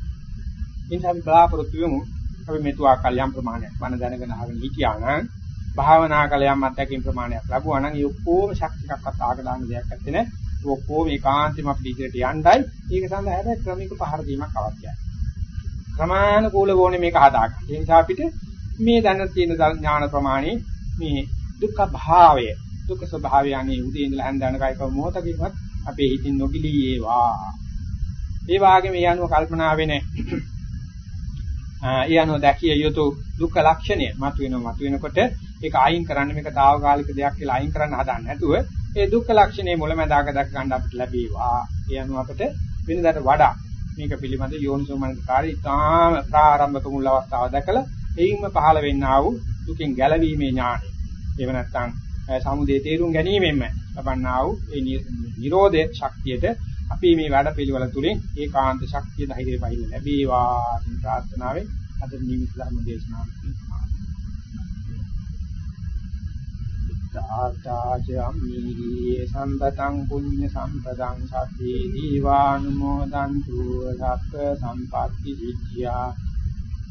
ඒ නිසා අපි බලාපොරොත්තු වෙමු අපි මෙතුආ කල්යම් ප්‍රමාණයක් වන දැනගෙන අහගෙන හිටියා නම් භාවනා කලයම් අත්දැකීම් ප්‍රමාණයක් ලැබුවා නම් ඒ ඔක්කොම ශක්තියක්වත් ආගදාන දෙයක් නැත්තේ නේ. ඔක්කොම ඒකාන්තෙම අපිට ඉදිරියට යන්නයි. ඒක සඳහා හැබැයි ක්‍රමික පහර දීමක් අවශ්‍යයි. ක්‍රමානුකූලව ඕනේ මේක හදාගන්න. ඒ නිසා අපිට මේ දැන තියෙන ඥාන ප්‍රමාණය මේ දුක්ඛ භාවය දුක්ඛ ස්වභාවය අනේ උදේ ඉඳලා හන්දාන කයක මොහොතකින්වත් අපේ හිතින් නොගිලී ඒවා. ඒ වාගේ මේ යනුව කල්පනා වෙන ඒ අනුව දැකිය යුතු දුක්ඛ ලක්ෂණය මතුවෙනවා මතුවෙනකොට ඒක අයින් කරන්න මේක తాවකාලික දෙයක් කියලා අයින් කරන්න හදන්නේ නැතුව ඒ දුක්ඛ ලක්ෂණේ මුලැමැදාක දැක ගන්න අපිට ලැබේවා. ඒ අනුව අපිට වෙනදාට වඩා මේක පිළිබඳ යෝනිසෝමනස්කාරී ඉතාම ප්‍රාරම්භක මුල් අවස්ථාව දැකලා එයින්ම පහළ වෙන්නා වූ දුකින් ගැලවීමේ ඥානය. එහෙම නැත්නම් සමුදේ තේරුම් ගැනීමෙන්ම ලබන්නා වූ ඒ නිරෝධ ශක්තියට අපි මේ වැඩ පිළිවෙල තුලින් ඒකාන්ත ශක්තිය ධෛර්යය පහින්න ලැබේවා කියන ප්‍රාර්ථනාවෙන් අද නිමිති ධර්ම දේශනාව ආචාර්යම්මි සම්පතං පුඤ්ඤ සම්පතං සබ්බේ දීවානුමෝදන්තු සක්ක සම්පatti සිද්ධියා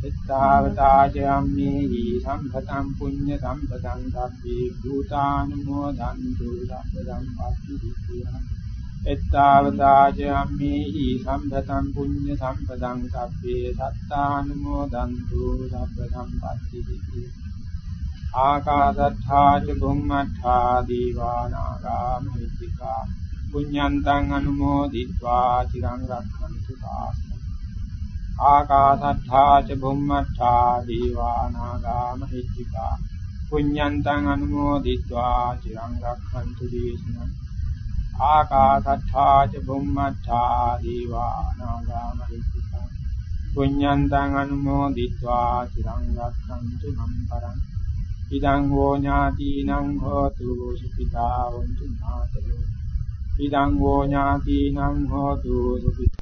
එත්තාවතාචම්මි සම්පතං පුඤ්ඤ සම්පතං සබ්බේ භූතානුමෝදන්තු සක්ක සම්පatti සිද්ධියා එත්තාවතාචම්මි සම්පතං පුඤ්ඤ සම්පතං සබ්බේ සත්තානුමෝදන්තු සබ්බ සම්පatti සිද්ධියා ආකාශත්තා ච බුම්මත්තා දීවානාගා මහිත්‍තිකා පුඤ්ඤන්තං අනුමෝදිत्वा චිරං රක්ඛන්තු සාසනං. ආකාසත්තා ච බුම්මත්තා දීවානාගා මහිත්‍තිකා පුඤ්ඤන්තං අනුමෝදිत्वा චිරං රක්ඛන්තු දේශනං ආකාසත්තා ච බුම්මත්තා දීවානාගා මහිත්‍තිකා පුඤ්ඤන්තං අනුමෝදිत्वा චිරං රක්ඛන්තු මම් පරං ඉදං හෝ ඥාතිනං හෝතු සුඛිතා වന്തു නාතයෝ ඉදං හෝ ඥාතිනං හෝතු සුඛිතා